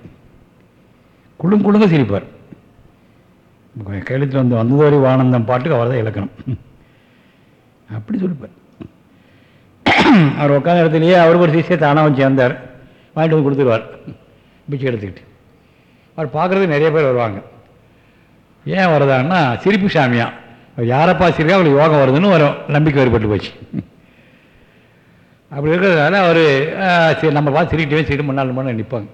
குழுங்க குழுங்க சிரிப்பார். கையெழுத்தில் வந்து வந்ததோரி வானந்தம் பாட்டுக்கு அவர் தான் இலக்கணம் அப்படி சொல்லிப்பார். அவர் உட்காந்த இடத்துலையே அவர் ஒரு சிசியை தானாக சேர்ந்தார். வாங்கிட்டு வந்து கொடுத்துருவார். பிச்சை எடுத்துக்கிட்டு. அவர் பார்க்குறதுக்கு நிறைய பேர் வருவாங்க. ஏன் வருதான்னா சிரிப்பு சாமியா. யாரப்பா சிரிக்கா அவளுக்கு யோகம் வருதுன்னு வரும். நம்பிக்கை ஏற்பட்டு போச்சு. அப்படி இருக்கிறதுனால அவர் சரி நம்ம பார்த்து சிரிக்கிட்டே சிரிட்டு முன்னாள் மணி நிற்பாங்க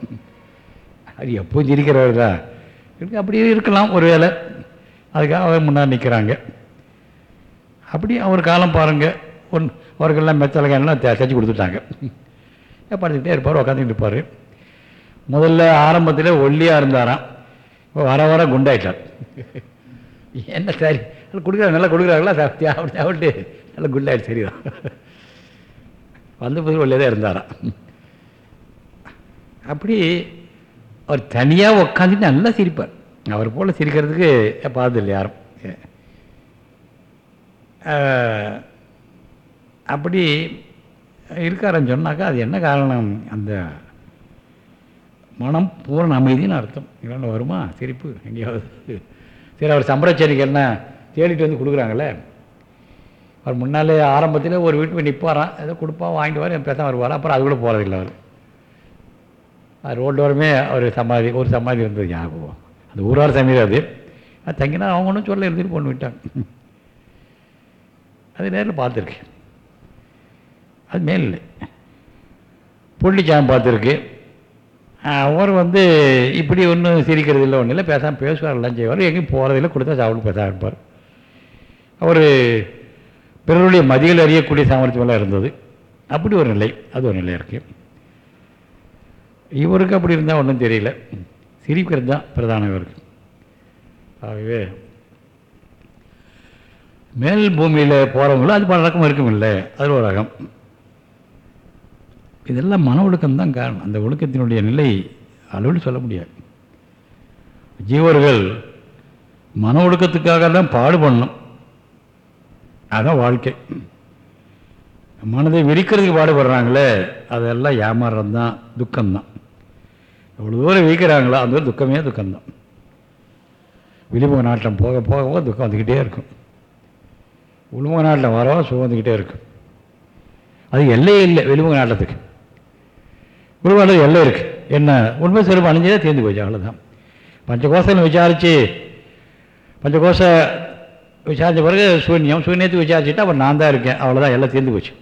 அது எப்போ சிரிக்கிறவர் தான். இருக்கு அப்படி இருக்கலாம் ஒரு வேளை. அதுக்காக அவர் முன்னாடி நிற்கிறாங்க அப்படி அவர் காலம் பாருங்கள் ஒன் அவருக்கெல்லாம் மெத்தலகெல்லாம் தைச்சி கொடுத்துட்டாங்க. படுத்துக்கிட்டே இருப்பார் உட்காந்துக்கிட்டு இருப்பார். முதல்ல ஆரம்பத்தில் ஒல்லியாக இருந்தாராம். வர வர குண்டாயிட்டார். என்ன சரி? கொடுக்குறாங்க நல்லா கொடுக்குறாங்களா சாப்பிட்டு சாப்பிட்டு நல்லா குண்டாயிட்டு சரிதான் வந்த புது ஒல்லியாக தான் இருந்தாராம் அப்படி அவர் தனியாக உட்காந்துட்டு நல்லா சிரிப்பார். அவர் போல் சிரிக்கிறதுக்கு பார்த்ததில்லை யாரும். அப்படி இருக்காருன்னு சொன்னாக்கா அது என்ன காரணம்? அந்த மனம் பூரண அமைதின்னு அர்த்தம். இல்லைன்னு வருமா? சிரிப்பு. எங்கேயாவது. சரி அவர் சம்பரச்சரிக்கை என்ன தேடிட்டு வந்து கொடுக்குறாங்களே அவர் முன்னாலே ஆரம்பத்தில் ஒரு வீட்டுக்கு போய் நிற்பாராம் ஏதோ கொடுப்பா வாங்கிட்டு வர பேச வருவார். அப்புறம் அது கூட போகிறதில்ல அவர். அது ரோடு வரமே அவர் சமாதி ஒரு சமாதி இருந்தது ஞாபகம். அந்த ஊரார் சமீதி அது. அது தங்கினா அவங்க ஒன்றும் சொல்ல இருந்துட்டு பொண்ணு விட்டாங்க. அது நேரில் பார்த்துருக்கு. அது மேல் இல்லை புள்ளிச்சாமி பார்த்துருக்கு. அவர் வந்து இப்படி ஒன்றும் சிரிக்கிறது இல்லை ஒன்றும் இல்லை பேசாமல் பேசுவார் எல்லாம் செய்வார் எங்கேயும் போகிறதில்ல கொடுத்தா சாப்பிட்டு பேச இருப்பார் அவர் பிறருடைய மதியில் அறியக்கூடிய சாமர்த்தியமெல்லாம் இருந்தது. அப்படி ஒரு நிலை அது ஒரு நிலை இருக்குது இவருக்கு அப்படி இருந்தால் ஒன்றும் தெரியல. சிரிக்கிறது தான் பிரதானம் இவருக்கு. ஆகவே மேல் பூமியில் போகிறவங்களும் அது பல ரகம் இருக்கும் இல்லை அது ஒரு ரகம். இதெல்லாம் மன ஒழுக்கம் தான் காரணம். அந்த ஒழுக்கத்தினுடைய நிலை அளவில் சொல்ல முடியாது. ஜீவர்கள் மன ஒழுக்கத்துக்காக தான் பாடுபடணும். அதான் வாழ்க்கை. மனதை விரிக்கிறதுக்கு பாடுபடுறாங்களே அதெல்லாம் ஏமாறுறது தான் துக்கம்தான். எவ்வளோ தூரம் விரிக்கிறாங்களோ அந்த துக்கமே துக்கம்தான். வெளிமுக நாட்டம் போக போக போக துக்கம் வந்துக்கிட்டே இருக்கும். உள்முக நாட்டம் வரவோ சுகம் வந்துக்கிட்டே இருக்கும். அது எல்லையே இல்லை வெளிமுக நாட்டத்துக்கு உள்வாடு எல்லாம் இருக்குது என்ன? உண்மை சிறப்பு அணிஞ்சதே தீர்ந்து போச்சு அவ்வளோதான் பஞ்சகோசம் விசாரித்து பஞ்சகோச விசாரித்த பிறகு சூன்யம் சூன்யத்தை விசாரிச்சுட்டு அப்போ நான் தான் இருக்கேன். அவ்வளோதான் எல்லாம் தீர்ந்து போச்சு.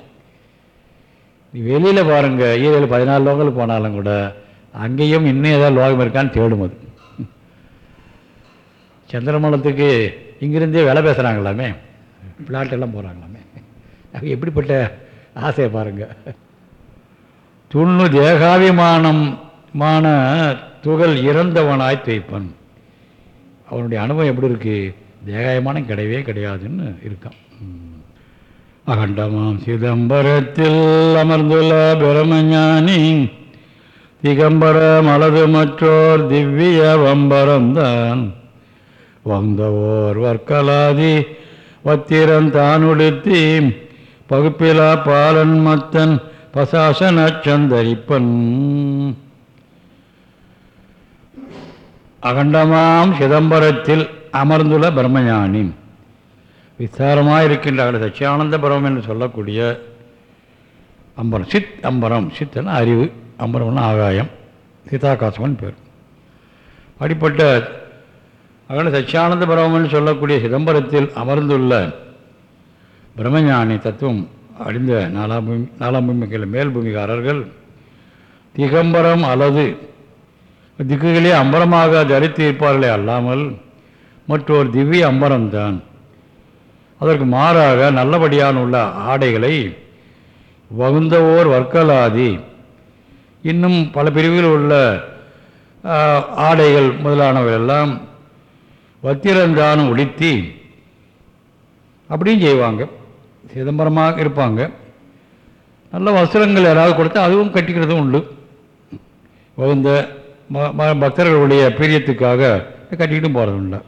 நீ வெளியில் பாருங்கள் ஈரேழு பதினாலு லோகங்கள் போனாலும் கூட அங்கேயும் இன்னும் ஏதாவது லோகம் இருக்கான்னு தேடும் அது. சந்திரமண்டலத்துக்கு இங்கிருந்தே வேலை பேசுகிறாங்களாமே பிளாட்டெல்லாம் போகிறாங்களாமே அது எப்படிப்பட்ட ஆசையை பாருங்கள் துண்ணு தேகாபிமானம் மான துகள் இறந்தவனாய் துவைப்பன் அவனுடைய அனுபவம் எப்படி இருக்குது தேகாயமானம் கிடையவே கிடையாதுன்னு இருக்கான். அகண்டமாம் சிதம்பரத்தில் அமர்ந்துள்ள பிரமஞானி திகம்பரம் அலது மற்றோர் திவ்ய வம்பரம்தான் வந்தவோர் வர்க்கலாதி வத்திரன் தானுடுத்தி பகுப்பிலா பாலன் மத்தன் பசாசனச்சந்தரிப்பன். அகண்டமாம் சிதம்பரத்தில் அமர்ந்துள்ள பிரம்மஞானி விசாரமாக இருக்கின்ற அகல சச்சியானந்த பரம் என்று சொல்லக்கூடிய அம்பரம். சித் அம்பரம். சித்தன அறிவு அம்பரம்னா ஆகாயம். சீதாகாசமன் பேர். அப்படிப்பட்ட அகல சச்சியானந்த பரமன் சொல்லக்கூடிய சிதம்பரத்தில் அமர்ந்துள்ள பிரம்மஞானி தத்துவம் அழிந்த நாலாம் பூமி நாலாம் பூமிகள் மேல் பூமிகாரர்கள் திகம்பரம் அல்லது திக்குகளே அம்பரமாக தரித்து இருப்பார்களே அல்லாமல் மற்றொரு திவ்ய அம்பரம்தான். அதற்கு மாறாக நல்லபடியான உள்ள ஆடைகளை வகுந்தவோர் வர்க்கலாதி. இன்னும் பல பிரிவுகள் உள்ள ஆடைகள் முதலானவையெல்லாம் வத்திரந்தானும் உடுத்தி அப்படியும் செய்வாங்க. சிதம்பரமாக இருப்பாங்க. நல்ல வஸ்திரங்கள் யாராவது கொடுத்தா அதுவும் கட்டிக்கிறதும் உண்டு. வகுந்த பக்தர்களுடைய பிரியத்துக்காக கட்டிக்கிட்டும் போகிறது உண்டு.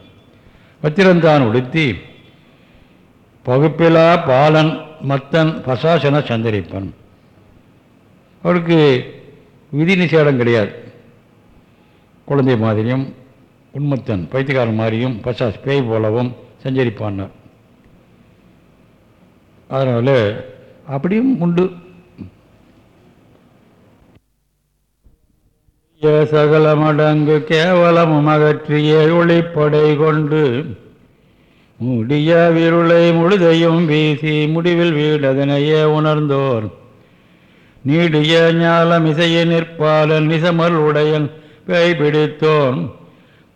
வத்திரந்தான் உடுத்தி பகுப்பிலா பாலன் மத்தன் பசாசன சந்தரிப்பன். அவருக்கு விதி நிஷேடம் கிடையாது. குழந்தை மாதிரியும் உண்மத்தன் பைத்தியக்காரன் மாதிரியும் பசாஸ் பேய் போலவும் சஞ்சரிப்பான்னார் அதனால் அப்படியும் உண்டு. சகலமடங்கு கேவலமும் அகற்றிய ஒளிப்படை கொண்டு முடிய விருளை முழுதையும் வீசி முடிவில் வீடதனையே உணர்ந்தோர். நீடிய ஞாலம் இசையை நிற்பாலன் நிசமல் உடையன் பேய் பிடித்தோன்.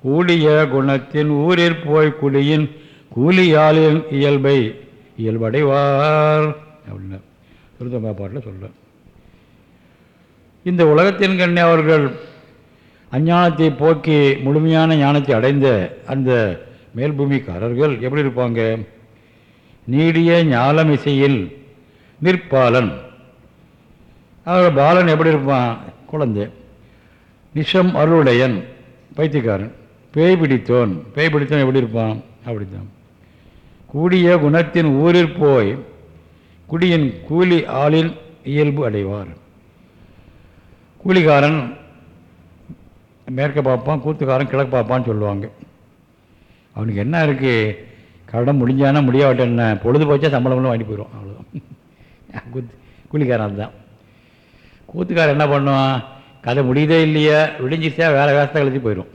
கூடிய குணத்தின் ஊரிற் போய் குடியின் கூலியாளின் இயல்பை இயல்படைவார். அப்படின்னா திருத்தம்பா பாட்டில் சொல்ல இந்த உலகத்தின் கண்ணே அவர்கள் அஞ்ஞானத்தை போக்கி முழுமையான ஞானத்தை அடைந்த அந்த மேல்பூமிக்காரர்கள் எப்படி இருப்பாங்க? நீடிய ஞாலமிசையில் நிற்பாலன். அவர் பாலன் எப்படி இருப்பான்? குழந்தை. நிஷம் அருளுடையன் பைத்தியக்காரன். பேய் பிடித்தோன். பேய் பிடித்தவன் எப்படி இருப்பான்? அப்படித்தான். கூடிய குணத்தின் ஊரில் போய் குடியின் கூலி ஆளில் இயல்பு அடைவார். கூலிக்காரன் மேற்க பார்ப்பான் கூத்துக்காரன் கிழக்கு பார்ப்பான்னு சொல்லுவாங்க. அவனுக்கு என்ன இருக்குது கடன் முடிஞ்சானா முடியாவிட்ட என்ன? பொழுது போச்சா சம்பளம்லாம் வாங்கி போயிடும் அவ்வளோதான் கூத்து கூலிக்காரன் அதுதான் கூத்துக்காரன் என்ன பண்ணுவான்? கதை முடியுதே இல்லையா விடிஞ்சிச்சா வேலை வேஸ்தான் கழிச்சு போயிடும்.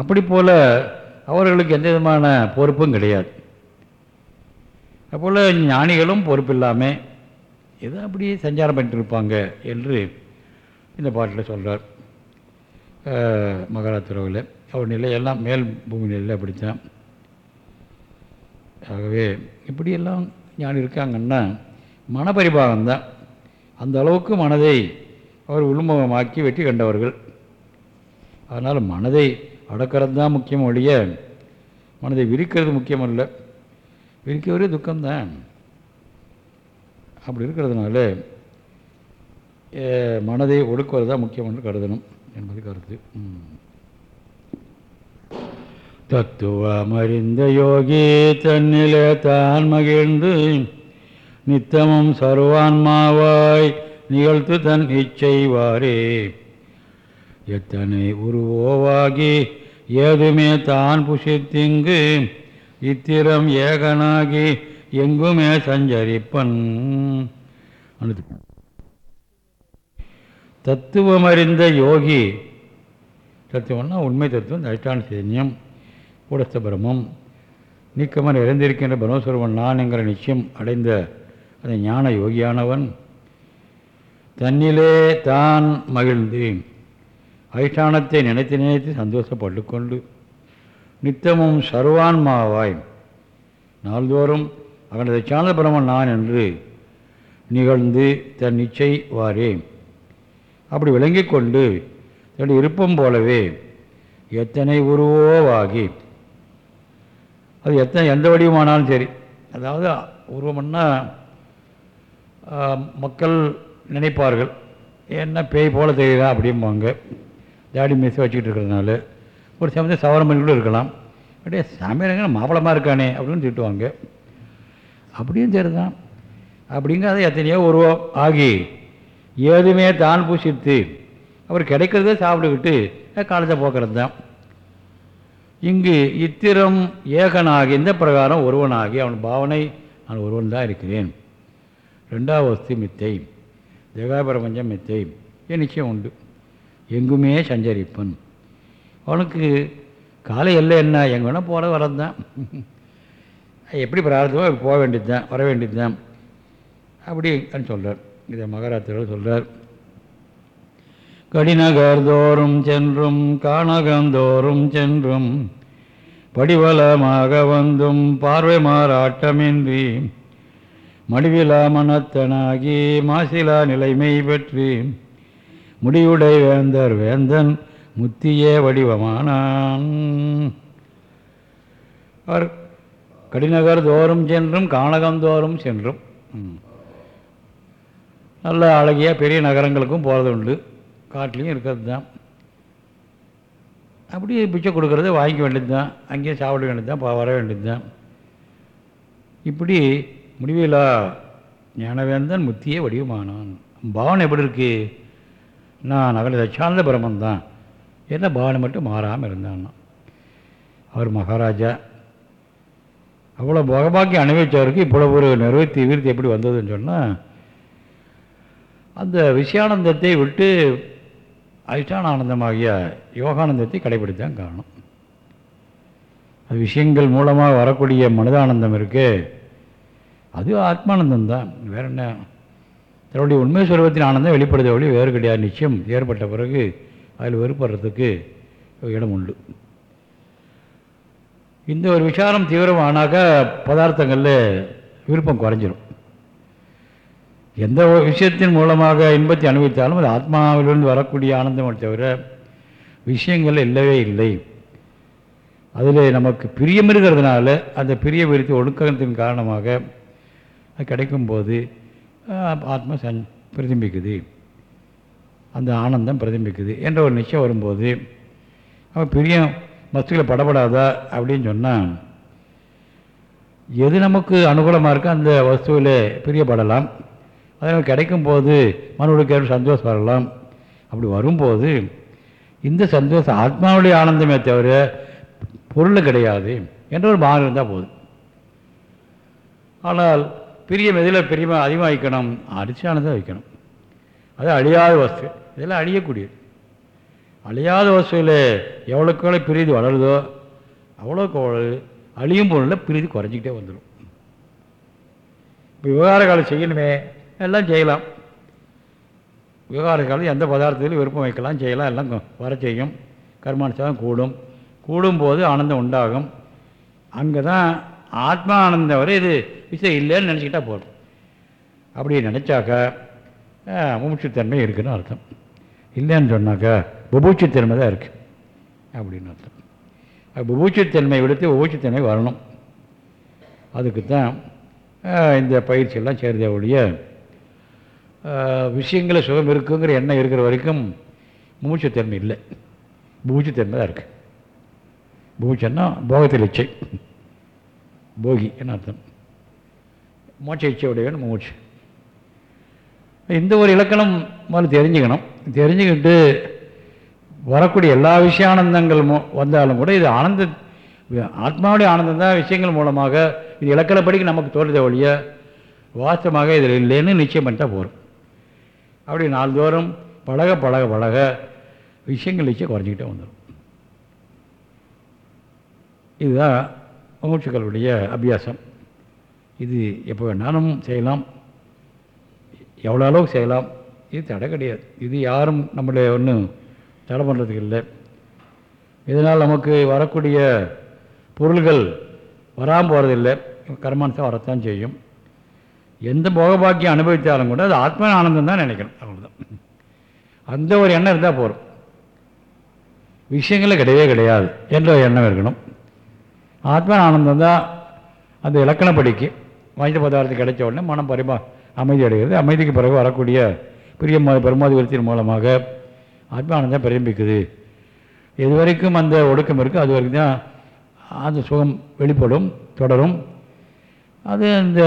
அப்படி போல் அவர்களுக்கு எந்த விதமான பொறுப்பும் கிடையாது. அப்போல் ஞானிகளும் பொறுப்பு இல்லாமல் எதோ அப்படியே சஞ்சாரம் பண்ணிட்டு இருப்பாங்க என்று இந்த பாட்டில் சொல்கிறார் மகாராத்திரவில் அவர் நிலையெல்லாம் மேல் பூமி நிலையில் அப்படித்தான். ஆகவே இப்படியெல்லாம் ஞானி இருக்காங்கன்னா மனபரிபாகம்தான் அந்த அளவுக்கு மனதை அவர் உள்முகமாக்கி வெற்றி கண்டவர்கள். அதனால் மனதை அடக்கிறது தான் முக்கியம் ஒழிய மனதை விரிக்கிறது முக்கியமல்ல. விரிக்கவரே துக்கம்தான். அப்படி இருக்கிறதுனால மனதை ஒடுக்குவது தான் முக்கியம் என்று கருதணும் என்பது கருத்து. தத்துவமறிந்த யோகி தன்னிலே தான் மகிழ்ந்து நித்தமும் சர்வான்மாவாய் நிகழ்த்து தன் இச்சைவாரே எத்தனை உருவோவாகி ஏதுமே தான் புஷித்திங்கு இத்திரம் ஏகனாகி எங்குமே சஞ்சரிப்பன். தத்துவமறிந்த யோகி. தத்துவம்னா உண்மை தத்துவம் அதிஷ்டான சைன்யம் கூடஸ்த பிரமம் நீக்கமன் இறந்திருக்கின்ற பிரம்மஸ்வரவன் நான் என்கிற நிச்சயம் அடைந்த அந்த ஞான யோகியானவன். தன்னிலே தான் மகிழ்ந்தேன். அதிஷ்டானத்தை நினைத்து நினைத்து சந்தோஷப்பட்டு கொண்டு நித்தமும் சர்வான்மாவாய் நாள்தோறும் அவனது சாந்த பிரமன் நான் என்று நிகழ்ந்து தன் நிச்சை வாரே. அப்படி விளங்கி கொண்டு தன் இருப்பம் போலவே எத்தனை உருவோவாகி அது எத்தனை எந்த வடிவமானாலும் சரி. அதாவது உருவம்னா மக்கள் நினைப்பார்கள். என்ன பேய் போல தெரியுதா அப்படிம்பாங்க. தாடி மீசை வச்சுக்கிட்டு இருக்கிறதுனால ஒரு சமயத்தில் சவரமணி கூட இருக்கலாம். அப்படியே சமையலங்க மாப்பிளமாக இருக்கானே அப்படின்னு திட்டுவாங்க. அப்படியும் சரிதான். அப்படிங்கிறத எத்தனையோ உருவம் ஆகி ஏதுமே தான் பூசித்து அவர் கிடைக்கிறத சாப்பிட்டுக்கிட்டு காலத்தை போக்குறது தான் இங்கு இத்திரம் ஏகனாகி இந்த பிரகாரம் ஒருவனாகி அவன் பாவனை நான் ஒருவன் தான் இருக்கிறேன். ரெண்டாவது வஸ்து மித்தை ஜெகாபிரபஞ்சம் மித்தை என் நிச்சயம் உண்டு. எங்குமே சஞ்சரிப்பன். அவனுக்கு காலை எல்லாம் என்ன? எங்கே வேணால் போகிற வரது தான் எப்படி பிரார்த்தமோ போக வேண்டியது தான் வர வேண்டியது தான் அப்படின்னு சொல்கிறார் இதை மகாராத்திரியில் சொல்கிறார் கடிநகர்தோறும் சென்றும் காணகந்தோறும் சென்றும் படிவலமாக வந்தும் பார்வை மாறாட்டமின்றி மடிவிலா மனத்தனாகி மாசிலா நிலைமை பெற்று முடிவுடை வேந்தர் வேந்தன் முத்தியே வடிவமானான். அவர் கடிநகர் தோறும் சென்றும் கானகந்தோறும் சென்றும். நல்ல அழகிய பெரிய நகரங்களுக்கும் போகிறது உண்டு. காட்டிலையும் இருக்கிறது தான். அப்படியே பிச்சை கொடுக்கறது வாங்கிக்க வேண்டியது தான். அங்கேயே சாப்பிட வேண்டியது தான் வர வேண்டியது தான். இப்படி முடிவிலா ஞானவேந்தன் முத்தியே வடிவமானான். பாவனை எப்படி இருக்கு? நான் அகல சார்ந்த பிரம்மன் தான் என்ன பாவனை மட்டும் மாறாமல் இருந்தான்னா. அவர் மகாராஜா. அவ்வளோ பகபாக்கி அனுபவித்தவருக்கு இவ்வளோ ஒரு நிறுவத்தி விருத்தி எப்படி வந்ததுன்னு சொன்னால் அந்த விஷயானந்தத்தை விட்டு அதிஷ்டான ஆனந்தமாகிய யோகானந்தத்தை கடைபிடித்தான் காரணம். அது விஷயங்கள் மூலமாக வரக்கூடிய மனிதானந்தம் இருக்குது அது ஆத்மானந்தம் தான் வேறு என்ன? தன்னுடைய உண்மை சுரூபத்தின் ஆனந்தம் வெளிப்படுத்த வழி வேறு கிடையாது. நிச்சயம் ஏற்பட்ட பிறகு அதில் வெறுப்படுறதுக்கு இடம் உண்டு. இந்த ஒரு விசாரம் தீவிரமானாக்கா பதார்த்தங்களில் விருப்பம் குறைஞ்சிடும் எந்த ஒரு விஷயத்தின் மூலமாக இன்பத்தை அனுபவித்தாலும் அது ஆத்மாவிலிருந்து வரக்கூடிய ஆனந்தம் தவிர விஷயங்கள் இல்லவே இல்லை. அதில் நமக்கு பிரியம் இருக்கிறதுனால அந்த பிரிய விருத்தி ஒழுக்கத்தின் காரணமாக அது கிடைக்கும்போது ஆத்மா சஞ் பிரதிபிக்குது. அந்த ஆனந்தம் பிரதிபிக்குது என்ற ஒரு நிச்சயம் வரும்போது அவன் பிரியம் மஸ்துகளை படப்படாதா அப்படின்னு சொன்னால் எது நமக்கு அனுகூலமாக இருக்கோ அந்த வஸ்துவில் பிரியப்படலாம் அதை நமக்கு கிடைக்கும்போது மனோடுக்கு சந்தோஷம் வரலாம். அப்படி வரும்போது இந்த சந்தோஷம் ஆத்மாவுடைய ஆனந்தமே தவிர பொருள் கிடையாது. என்ற ஒரு பாகம் இருந்தால் போதும். ஆனால் பிரியம் எதில் பிரியமாக அதிகமாக வைக்கணும் அரிசியானதாக வைக்கணும். அது அழியாத வஸ்து. இதெல்லாம் அழியக்கூடியது. அழியாத வஸ்துவில் எவ்வளோக்கு எவ்வளோ பிரீதி வளருதோ அவ்வளோக்கு அவ்வளோ அழியும் பொருளில் பிரீதி குறைஞ்சிக்கிட்டே வந்துடும் இப்போ விவகார காலம் செய்யணுமே எல்லாம் செய்யலாம். விவகார காலம் எந்த பதார்த்தத்திலும் விருப்பம் வைக்கலாம் செய்யலாம். எல்லாம் வர செய்யும். கர்மானுசாரம் கூடும். கூடும்போது ஆனந்தம் உண்டாகும். அங்கே தான் ஆத்மா ஆனந்தம் வரை இது விஷயம் இல்லைன்னு நினச்சிக்கிட்டா போதும். அப்படி நினச்சாக்கா மூச்சுத்தன்மை இருக்குன்னு அர்த்தம். இல்லைன்னு சொன்னாக்கா புபூச்சித்தன்மை தான் இருக்குது அப்படின்னு அர்த்தம். அது புபூச்சித்தன்மை விடுத்து உபூச்சித்தன்மை வரணும். அதுக்கு தான் இந்த பயிற்சியெல்லாம் சேருதே ஒழிய ஆஹ், விஷயங்கள சுகம் இருக்குங்கிற எண்ணம் இருக்கிற வரைக்கும் மூச்சுத்தன்மை இல்லை. பூச்சித்தன்மை தான் இருக்குது பூச்சன்னா போகத்தில் இச்சை. போகி என்ன அர்த்தம்? மோட்ச இச்சையுடையவன் மூச்சு இந்த ஒரு இலக்கணம் முதல்ல தெரிஞ்சுக்கணும். தெரிஞ்சுக்கிட்டு வரக்கூடிய எல்லா விஷயானந்தங்கள் மோ வந்தாலும் கூட இது ஆனந்த ஆத்மாவுடைய ஆனந்தம் தான் விஷயங்கள் மூலமாக இது இலக்கணப்படிக்கு நமக்கு தோன்றத ஒழிய வாசமாக இதில் இல்லைன்னு நிச்சயம் பண்ணிட்டா போகிறோம் அப்படி நாள்தோறும் பழக பழக பழக விஷயங்கள் நிச்சயம் குறைஞ்சிக்கிட்டே வந்துடும் இதுதான் மூச்சுக்களுடைய அபியாசம். இது எப்போ வேணாலும் செய்யலாம். எவ்வளோ அளவுக்கு செய்யலாம். இது தடை கிடையாது. இது யாரும் நம்மளை ஒன்றும் தடை பண்ணுறதுக்கு இல்லை. இதனால் நமக்கு வரக்கூடிய பொருள்கள் வராமல் போகிறதில்லை கர்மானுசம் வரத்தான் செய்யும். எந்த போகபாக்கியம் அனுபவித்தாலும் கூட அது ஆத்ம ஆனந்தம் தான் நினைக்கணும் அவ்வளோதான் அந்த ஒரு எண்ணம் இருந்தால் போதும் விஷயங்களே கிடையவே கிடையாது. என்ற ஒரு எண்ணம் இருக்கணும். ஆத்மா ஆனந்தம் தான் அந்த இலக்கணப்படிக்கு மனித பதார்த்தம் கிடைச்ச உடனே மனம் பரிமா அமைதி அடைகிறது. அமைதிக்கு பிறகு வரக்கூடிய பெரிய ம மூலமாக மூலமாக ஆத்மானந்தம் பிரம்பிக்குது இது வரைக்கும் அந்த ஒடுக்கம் இருக்குது அது வரைக்கும் தான் அந்த சுகம் வெளிப்படும் தொடரும். அது இந்த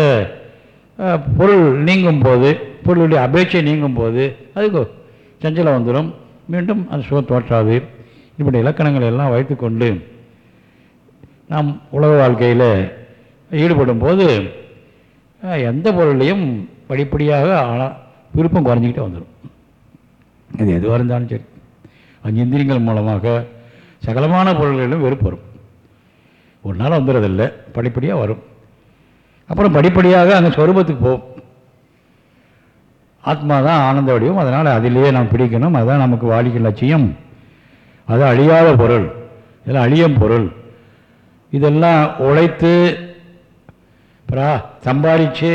பொருள் நீங்கும் போது பொருளுடைய அபேட்சை நீங்கும் போது அதுக்கு சஞ்சலம் வந்துடும் மீண்டும் அந்த சுகம் தோற்றாது. இப்படி இலக்கணங்களை எல்லாம் வைத்துக்கொண்டு நாம் உலக வாழ்க்கையில் ஈடுபடும் போது எந்த பொருளையும் படிப்படியாக ஆனா- விருப்பம் குறைஞ்சிக்கிட்டே வந்துடும் அது எதுவாக இருந்தாலும் சரி. அஞ்சு இந்திரியங்கள் மூலமாக சகலமான பொருள்களிலும் வெறுப்பு வரும். ஒரு நாள் வந்துடுறதில்லை படிப்படியாக வரும். அப்புறம் படிப்படியாக அங்கே ஸ்வரூபத்துக்கு போகும். ஆத்மா தான் ஆனந்த வடிவம் அதனால் அதிலேயே நாம் பிடிக்கணும். அதுதான் நமக்கு வாழ்க்கை லட்சியம். அது அழியாத பொருள். இதெல்லாம் அழியும் பொருள். இதெல்லாம் உழைத்து பிரா சம்பாதிச்சு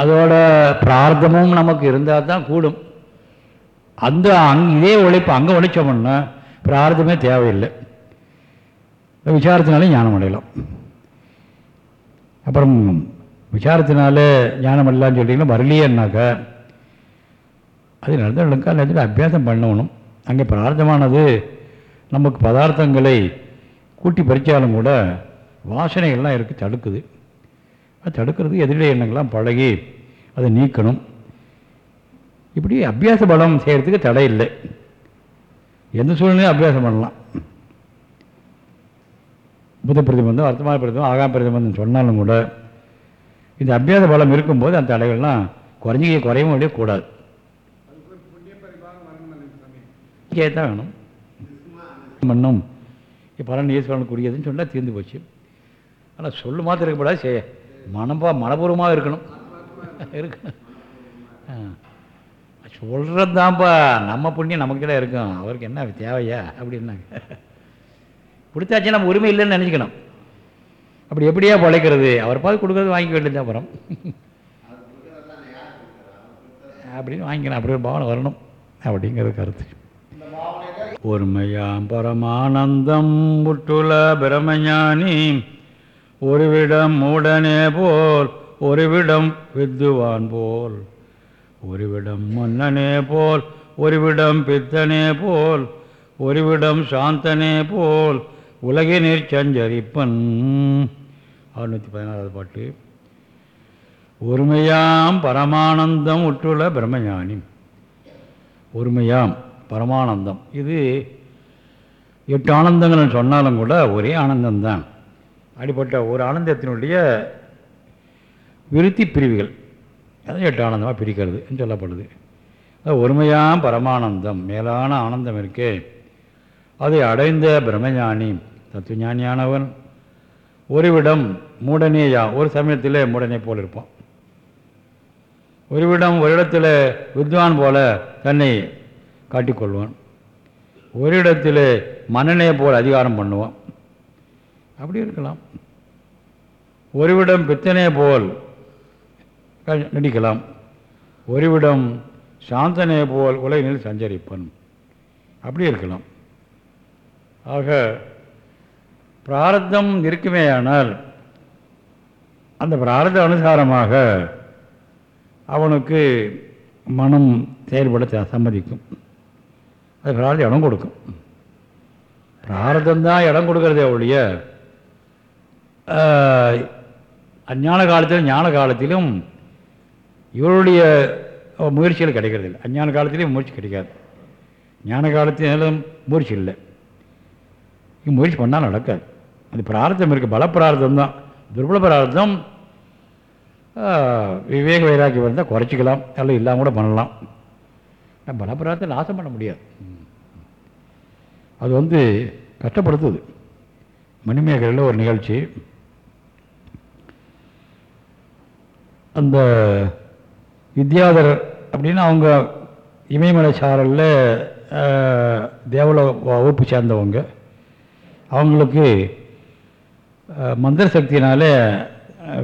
அதோட பிரார்த்தமும் நமக்கு இருந்தால் தான் கூடும். அந்த அங் இதே உழைப்பு அங்கே உழைச்சோம்னா பிரார்த்தமே தேவையில்லை. விசாரத்தினாலே ஞானம் அடையலாம். அப்புறம் விசாரத்தினால ஞானம் அடையலாம்னு சொல்லிட்டீங்கன்னா வரலையேன்னாக்கா அது நடந்தவங்களுக்கா நேரத்தில் அபியாசம் பண்ணணும். அங்கே பிரார்த்தமானது நமக்கு பதார்த்தங்களை கூட்டி பறித்தாலும் கூட வாசனைகள்லாம் இருக்குது தடுக்குது. அது தடுக்கிறதுக்கு எதிரிடைய எண்ணங்கள்லாம் பழகி அதை நீக்கணும். இப்படி அபியாச பலம் செய்கிறதுக்கு தடை இல்லை. எந்த சூழ்நிலையும் அபியாசம் பண்ணலாம். புத பிரதிபந்தம் அர்த்தமான பிரதிபந்தம் ஆகாம பிரதிபந்தம் சொன்னாலும் கூட இந்த அபியாச பலம் இருக்கும்போது அந்த தடைகள்லாம் குறைஞ்சிக்க குறையவும் முடிய கூடாது. தான் வேணும்? மண்ணும் பலன் ஈஸ்வரனுக்குரியதுன்னு சொன்னால் தீர்ந்து போச்சு. ஆனால் சொல்லு மாத்திரம் இருக்கக்கூடாது செய்ய. மனம்பா மனப்பூர்வமாக இருக்கணும். இருக்கணும். சொல்கிறது தான்ப்பா நம்ம புண்ணியம் நமக்கிட்ட இருக்கும். அவருக்கு என்ன தேவையா? அப்படின்னாங்க. கொடுத்தாச்சு நம்ம உரிமை இல்லைன்னு நினச்சிக்கணும். அப்படி எப்படியா பழைக்கிறது? அவர் பார்த்து கொடுக்குறது வாங்கிக்க வேண்டியது அப்புறம். அப்படின்னு வாங்கிக்கணும். அப்படி ஒரு பாவனை வரணும். அப்படிங்கிறது கருத்து. ஒருமையாம் பரமானந்தம் முட்டுல பிரமஞானி. ஒருவிடம் மூடனே போல் ஒருவிடம் வித்துவான் போல். ஒருவிடம் மன்னனே போல் ஒருவிடம் பித்தனே போல். ஒருவிடம் சாந்தனே போல் உலகினீர் சஞ்சரிப்பன். அறுநூற்றி பதினாறாவது பாட்டு. ஒருமையாம் பரமானந்தம் உற்றுள்ள பிரம்மஞானி ஒருமையாம் பரமானந்தம். இது எட்டு ஆனந்தங்கள்னு சொன்னாலும் கூட ஒரே ஆனந்தம்தான். அப்படிப்பட்ட ஒரு ஆனந்தத்தினுடைய விருத்தி பிரிவுகள். அதை எட்டு ஆனந்தமாக பிரிக்கிறது சொல்லப்படுது. அது ஒருமையாம் பரமானந்தம் மேலான ஆனந்தம் இருக்கே. அதை அடைந்த பிரம்மஞானி தத்துவஞானியானவன் ஒருவிடம் மூடனேயா? ஒரு சமயத்தில் மூடனே போல் இருப்பான். ஒருவிடம் ஒரு இடத்துல வித்வான் போல தன்னை காட்டிக்கொள்வான். ஒரு இடத்தில் மன்னனை போல் அதிகாரம் பண்ணுவான். அப்படி இருக்கலாம். ஒருவிடம் பித்தனே போல் க- நடிக்கலாம். ஒருவிடம் சாந்தனையை போல் உலகினில் சஞ்சரிப்பன். அப்படி இருக்கலாம். ஆக பிராரத்தம் இருக்குமேயானால் அந்த பிராரத அனுசாரமாக அவனுக்கு மனம் செயல்பட ச- சம்மதிக்கும். அது பிரார்த்தம் இடம் கொடுக்கும். பிரார்த்தம் தான் இடம் கொடுக்கறதே ஒழிய அஞ்ஞான காலத்திலும் ஞான காலத்திலும் இவருடைய முயற்சிகள் கிடைக்கிறதில்லை. அஞ்ஞான காலத்திலையும் முயற்சி கிடைக்காது. ஞான காலத்திலும் முயற்சி இல்லை. முயற்சி பண்ணால் நடக்காது. அது பிரார்த்தம் இருக்குது பல பிரார்த்தம் தான். துர்பல பிரார்த்தம் விவேக வைராக்கியம் இருந்தால் குறைச்சிக்கலாம். அல்ல இல்லாமல் கூட பண்ணலாம். ஆனால் பலபராத்தை நாசம் பண்ண முடியாது. அது வந்து கஷ்டப்படுத்துது. மணிமேகலையில் ஒரு நிகழ்ச்சி. அந்த வித்யாதர் அப்படின்னு அவங்க இமயமலை சாரலில் தேவல வகுப்பு சேர்ந்தவங்க. அவங்களுக்கு மந்திர சக்தியினால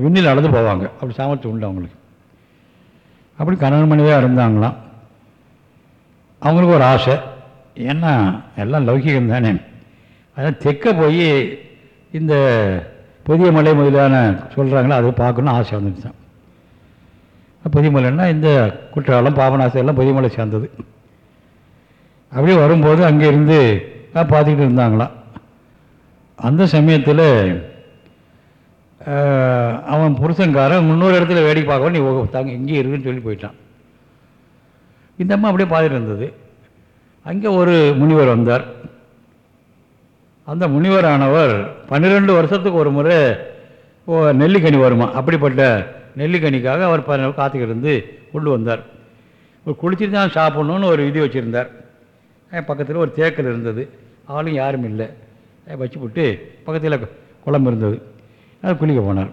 விண்ணில் நடந்து போவாங்க. அப்படி சாமர்த்தியம் உண்டு அவங்களுக்கு. அப்படி கணவன் மனைவியாக இருந்தாங்களாம். அவங்களுக்கு ஒரு ஆசை. ஏன்னா எல்லாம் லௌகிகம் தானே. அதான் தெற்க போய் இந்த புதிய மலை முதலான சொல்கிறாங்களோ அதை பார்க்கணும்னு ஆசை வந்துடுச்சான் புதியமலைன்னா இந்த குற்றாலம் பாபநாசம் எல்லாம் புதியமலை சேர்ந்தது. அப்படியே வரும்போது அங்கே இருந்து பார்த்துக்கிட்டு இருந்தாங்களாம். அந்த சமயத்தில் அவன் புருஷன்காரன் முன்னூறு இடத்துல வேடிக்கை பார்க்க நீ தாங்க இங்கே இருக்குன்னு சொல்லி போயிட்டான். இந்த அம்மா அப்படியே பார்த்துட்டு இருந்தது. அங்கே ஒரு முனிவர் வந்தார். அந்த முனிவரானவர் பன்னிரெண்டு வருஷத்துக்கு ஒரு முறை நெல்லிக்கனி வருமா? அப்படிப்பட்ட நெல்லிக்கனிக்காக அவர் காத்துக்கிட்டு இருந்து கொண்டு வந்தார். ஒரு குளிச்சுட்டு தான் சாப்பிட்ணுன்னு ஒரு இது வச்சுருந்தார். பக்கத்தில் ஒரு தேக்கல் இருந்தது. ஆளும் யாரும் இல்லை. வச்சு விட்டு பக்கத்தில் குளம் இருந்தது. அது குளிக்க போனார்.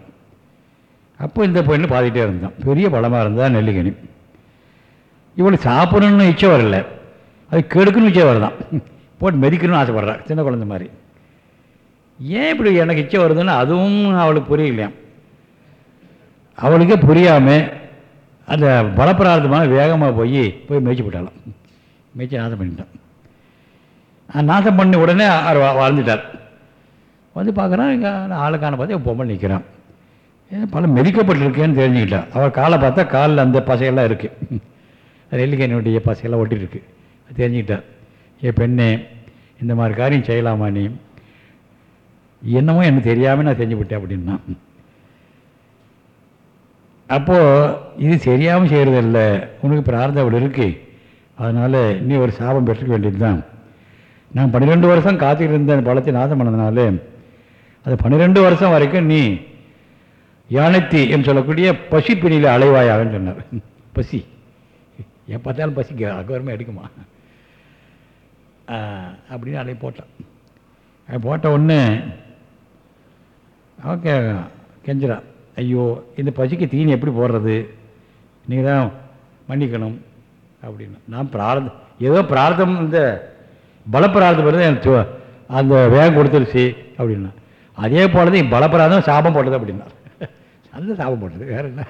அப்போ இந்த பொண்ணு பாதிக்கிட்டே இருந்தான். பெரிய பழமாக இருந்தால் நெல்லிக்கனி. இவளுக்கு சாப்பிடணும்னு இச்சை வரல. அது கெடுக்கணும்னு இச்சை வரதான். போட்டு மெதிக்கணும்னு ஆசைப்பட்றான் சின்ன குழந்தை மாதிரி. ஏன் இப்படி எனக்கு இச்சை வருதுன்னு அதுவும் அவளுக்கு புரியலையாம் அவளுக்கே புரியாமல் அந்த பலப்பிரார்த்தமான வேகமாக போய் போய் மேய்ச்சி போட்டாலும் மேய்ச்சி நாசம் பண்ணிட்டான். நாசம் பண்ணி உடனே அவர் வாழ்ந்துட்டார் வந்து பார்க்குறான் இங்கே ஆளுக்கான பார்த்து பொம்மை நிற்கிறான் பல மெதிக்கப்பட்டிருக்கேன்னு தெரிஞ்சுக்கிட்டான் அவர் காலை பார்த்தா காலில் அந்த பசையெல்லாம் இருக்குது நெல்லிக்கனியுடைய பசையெல்லாம் ஒட்டிருக்கு தெரிஞ்சுக்கிட்டார் ஏ பெண்ணே இந்த மாதிரி காரியம் செய்யலாமா நீ? என்னமோ எனக்கு தெரியாமல் நான் செஞ்சு விட்டேன் அப்படின்னா. அப்போது இது தெரியாமல் செய்கிறதில்ல உனக்கு பிரார்த்தம் அவள் இருக்குது அதனால் நீ ஒரு சாபம் பெற்றுக்க வேண்டியது தான் நான் பன்னிரெண்டு வருஷம் காத்துக்கிட்டு இருந்த அந்த பழத்தை நாசம் பண்ணதுனால. அது பன்னிரெண்டு வருஷம் வரைக்கும் நீ யானைத்தி என்று சொல்லக்கூடிய பசி பிணியில் அலைவாயாகன்னு சொன்னார். பசி. என் பார்த்தாலும் பசிக்க அகவரமே எடுக்குமா அப்படின்னு அதை போட்டான். அது போட்ட உடனே ஓகே கெஞ்சிரா ஐயோ இந்த பசிக்கு தீனி எப்படி போடுறது? நீங்கள் தான் மன்னிக்கணும் அப்படின்னு. நான் பிரார்த்தம் ஏதோ பிரார்த்தம் இந்த பலப்பிரார்த்தம் பண்ணுறது எனக்கு அந்த வேகம் கொடுத்துருச்சு அப்படின்னா. அதே போல தான் பலப்பிரார்த்தம் சாபம் போட்டது அப்படின்னா. அந்த சாபம் போட்டது வேறு என்ன?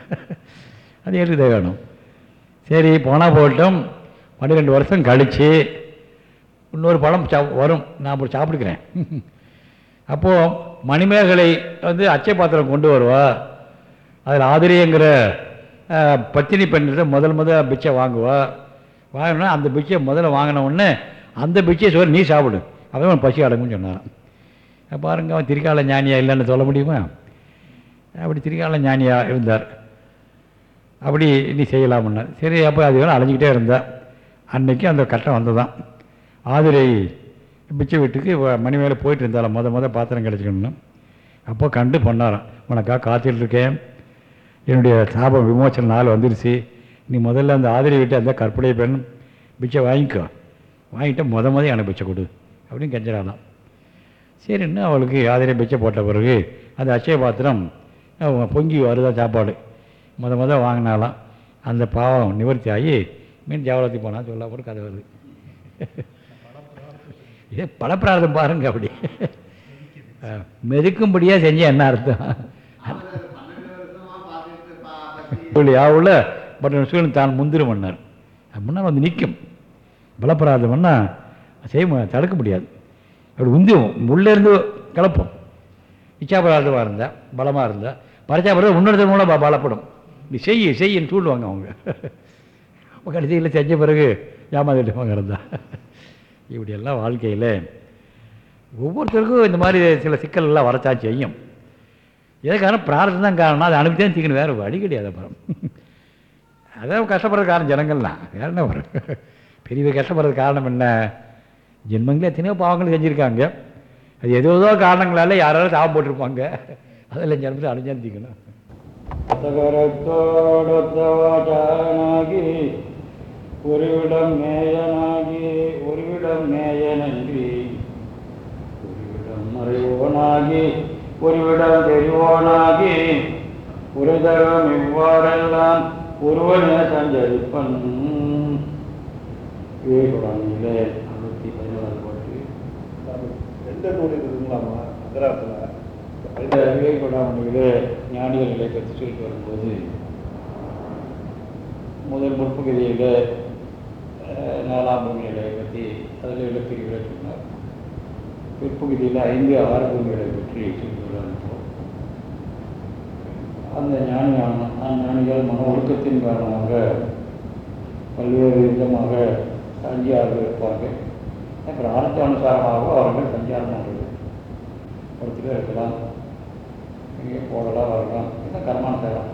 அது ஏற்றுதே வேணும் சரி போனால் போகட்டும். பன்னிரெண்டு வருஷம் கழித்து இன்னொரு பழம் சா வரும். நான் அப்படி சாப்பிடுக்கிறேன் அப்போது மணிமேகலை வந்து அச்சை பாத்திரம் கொண்டு வருவா. அதில் ஆதிரியங்கிற பத்தினி பெண்ணிட்ட முதல் முதல் பிச்சை வாங்குவா. வாங்கினா அந்த பிச்சை முதல்ல வாங்கின உடனே அந்த பிச்சை சொல்லி நீ சாப்பிடு. அவன் பசி அடங்கும்னு சொன்னாரான் பாருங்க அவன் திரிகால ஞானியா இல்லைன்னு சொல்ல முடியுமா? அப்படி திரிகால ஞானியாக இருந்தார். அப்படி நீ செய்யலாம்னு. சரி அப்போ அது வேணும் அலைஞ்சிக்கிட்டே இருந்தேன் அன்னைக்கு அந்த கட்டம் வந்ததான் ஆதிரை பிச்சை வீட்டுக்கு மணி மேலே போயிட்டு இருந்தாலும் மொதல் மொதல் பாத்திரம் கிடச்சிக்கணும் அப்போ கண்டு பண்ணாராம் உனக்கா காத்துட்டு இருக்கேன். என்னுடைய சாபம் விமோசன நாள் வந்துருச்சு. நீ முதல்ல அந்த ஆதிரை வீட்டை அந்த கற்புடைய பெண் பிச்சை வாங்கிக்கோ. வாங்கிட்டு முத முத எனக்கு பிச்சை கொடு. அப்படின்னு கெஞ்சறாலாம் சரின்னு அவளுக்கு ஆதிரை பிச்சை போட்ட பிறகு அந்த அச்சய பாத்திரம் பொங்கி வருதா சாப்பாடு. முத முத வாங்கினாலாம். அந்த பாவம் நிவர்த்தி ஆகி மீன் ஜாவலத்தி போனால் சொல்ல போட்டு கதை வருது. இதே பலப்பிரார்த்தம் பாருங்க அப்படி. மெதுக்கும்படியாக செஞ்சேன் என்ன அர்த்தம்? யாவுல பட் சூழல் தான் முந்திரம் பண்ணார் அப்படின்னா வந்து நிற்கும் பலப்பராதம் பண்ணால் செய்ய தடுக்க முடியாது. அப்படி உந்தி உள்ளேருந்து கலப்போம் இச்சாபராதமாக இருந்தால் பலமாக இருந்தால் பரச்சாபரம் முன்னெடுத்த மூலம் பலப்படும். நீ செய்ய செய்யன்னு சொல்லுவாங்க அவங்க. கடைசியில் செஞ்ச பிறகு ஏமாந்துட்டுவாங்க இருந்தா இப்படியெல்லாம் வாழ்க்கையில் ஒவ்வொருத்தருக்கும் இந்த மாதிரி சில சிக்கல்லாம் வரத்தான் செய்யும். எதுக்கான பிரார்த்தம் தான் காரணம் அதை அனுப்பி தான் தீக்கணும். வேறு வழி கிடையாது அப்புறம். அதான் கஷ்டப்படுற காரணம் ஜனங்கள்லாம். வேற என்ன வரும்? பெரிய கஷ்டப்படுறது காரணம் என்ன? ஜென்மங்களே எத்தனையோ பாவங்கள் செஞ்சுருக்காங்க. அது ஏதோ ஏதோ காரணங்களால யாராலும் சாபம் போட்டிருப்பாங்க. அதெல்லாம் ஜென்மத்தை அழிஞ்சாலும் தீக்கணும். ஒருவிடம் ஒருவிடம் மேயனாகி ஒருவிடம் மேயனன்றி ஒருவிடம் மறைவோனாகி ஒருவிடம் தெரிவோனாகி ஒரு தரம் இவ்வாறெல்லாம் ஒருவனே சஞ்சரிப்பன் விவேகுரானிலே அறுபத்தி பதினாறு பாட்டு எந்த நூல் இருக்குங்களாமா அகராத்தில் இந்த விவேகுடாமணிகளே ஞானிகள் நிலை பற்றி சொல்லிட்டு வரும்போது முதல் முற்பகுதியில் நாலாம் நிலையை பற்றி அதில் உள்ள பிரிவுகளை சொன்னார். பிற்பகுதியில் ஐந்து ஆறு பூமிகளை பற்றி சொல்கிறார்கள் அந்த ஞானியான ஞானிகள் மன ஒழுக்கத்தின் காரணமாக பல்வேறு விதமாக சஞ்சாரம் இருப்பார்கள். அப்புறம் ஆனந்த அவர்கள் சஞ்சாரம் ஒருத்தர் இருக்கலாம். இங்கே போடலாம் வரலாம். என்ன கர்மானுசாரம்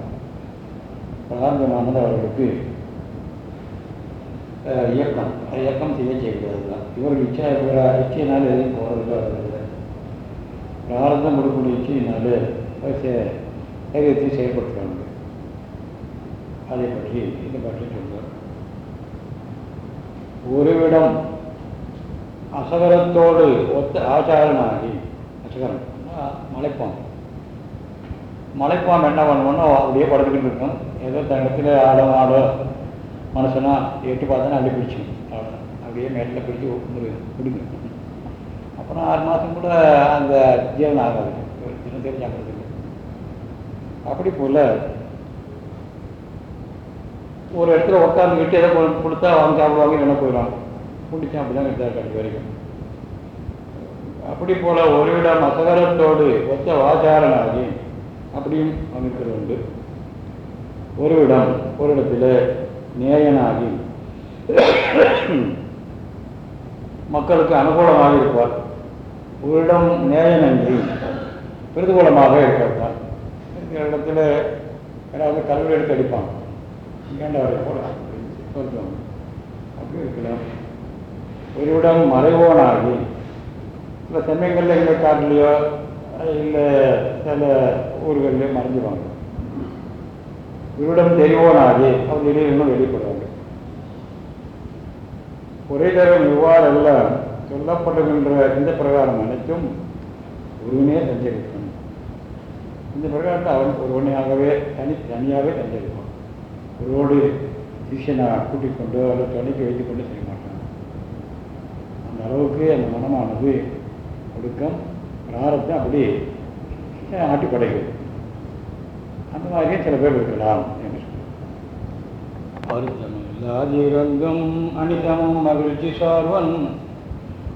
பிரார்த்தமானது அவர்களுக்கு அஹ், இயக்கம். அது இயக்கம் செய்ய செய்கிறது தான் இவர்கள் இச்சை இவர இச்சையினால் எதுவும் போகிறதில்ல வரதில்லை பிரார்த்தம் கொடுக்கக்கூடிய இச்சையினால தைரியத்தை செயல்படுத்துகிறாங்க அதை பற்றி இதை பற்றி சொல்கிறார் ஒருவிடம் அசகரத்தோடு ஒத்த ஆச்சாரனாகி அசகரம் மலைப்பான் மலைப்பான் என்ன பண்ணுவோம்னா அப்படியே படுத்துக்கிட்டு இருக்கும். ஏதோ தங்கத்தில் ஆடோ ஆடோ மனுஷனா எட்டு பார்த்தோன்னா அப்படியே பிடிச்சி. அவ்வளோதான் அப்படியே மேட்டில் பிடிச்சி முருகு பிடிங்க அப்புறம் ஆறு மாதம் கூட அந்த ஜீவனம் ஆகாது. ஒரு தினம் தெரிஞ்சு சாப்பிட்றதுக்கு அப்படி போல் ஒரு இடத்துல உட்காந்துக்கிட்டு எதை கொடுத்தா அவங்க சாப்பிடுவாங்க என்ன போயிடுவாங்க பிடிச்சா அப்படி தான் இருந்தார் கடைசி வரைக்கும். அப்படி போல ஒருவிடம் மசகரத்தோடு ஒத்த வாச்சாரனாகி அப்படியும் அமைப்பது உண்டு. ஒரு இடம் ஒரு இடத்துல நேயனாகி மக்களுக்கு அனுகூலமாக இருப்பார். ஒரு இடம் நேயனன்றி பிரதிகூலமாக இருப்பார். இந்த இடத்துல யாராவது கல்வி எடுத்து அடிப்பாங்க. ஏண்டவரை போல சொல்லுவாங்க அப்படி இருக்கலாம். ஒரு இடம் மறைவோனாகி இல்லை செம்மைங்களில் எங்கள் காட்டிலையோ இல்லை சில ஊர்கள்லையோ மறைஞ்சிருவாங்க. இவரிடம் தெரிவோனாது அவர் திடீர்னு வெளிப்படுவாங்க ஒரே தரம் இவ்வாறெல்லாம் சொல்லப்படுகின்ற இந்த பிரகாரம் அனைத்தும் ஒருவனே சஞ்சரிக்கும் இந்த பிரகாரத்தை அவன் ஒருவனையாகவே தனி தனியாகவே சஞ்சரிப்பான் ஒருவோடு சிஷியனை கூட்டிக் கொண்டு அவரை துணைக்கு வைத்துக் கொண்டு செய்ய மாட்டான். அந்த அளவுக்கு அந்த மனமானது ஒடுக்கம் பிராரத்தை அப்படி ஆட்டி படைகிறது அந்த மாதிரியே சில பேர் இருக்கலாம் என்று அருத்தமில்லாதிருந்தும் அனிதமும் மகிழ்ச்சி சார்வன்.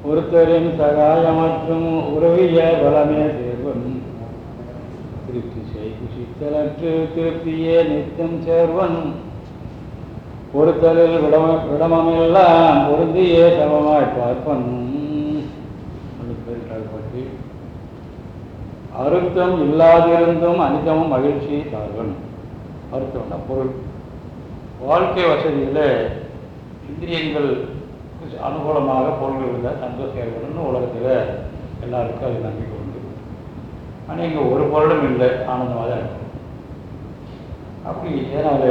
ஒருத்தரின் சகாயமற்றும் உறவிய பலமே சேர்வன். திருப்தி செய்து சித்தலற்று திருப்தியே நித்தம் சேர்வன். பொறுத்தலில் விடம விடமமெல்லாம் பொருந்தியே சமமாய் பார்ப்பன் அது பெருக்காக பற்றி அருத்தம் இல்லாதிருந்தும் அனிதமும் மகிழ்ச்சி தார்கள். அருத்தம்னா பொருள். வாழ்க்கை வசதியில் இந்திரியங்கள் அனுகூலமாக பொருள் இருந்தால் சந்தோஷம் ஏற்படணும்னு உலகத்தில் எல்லாருக்கும் அது நம்பிக்கை உண்டு. ஆனால் இங்கே ஒரு பொருளும் இல்லை ஆனந்தமாக தான் இருக்கும் அப்படி ஏனால்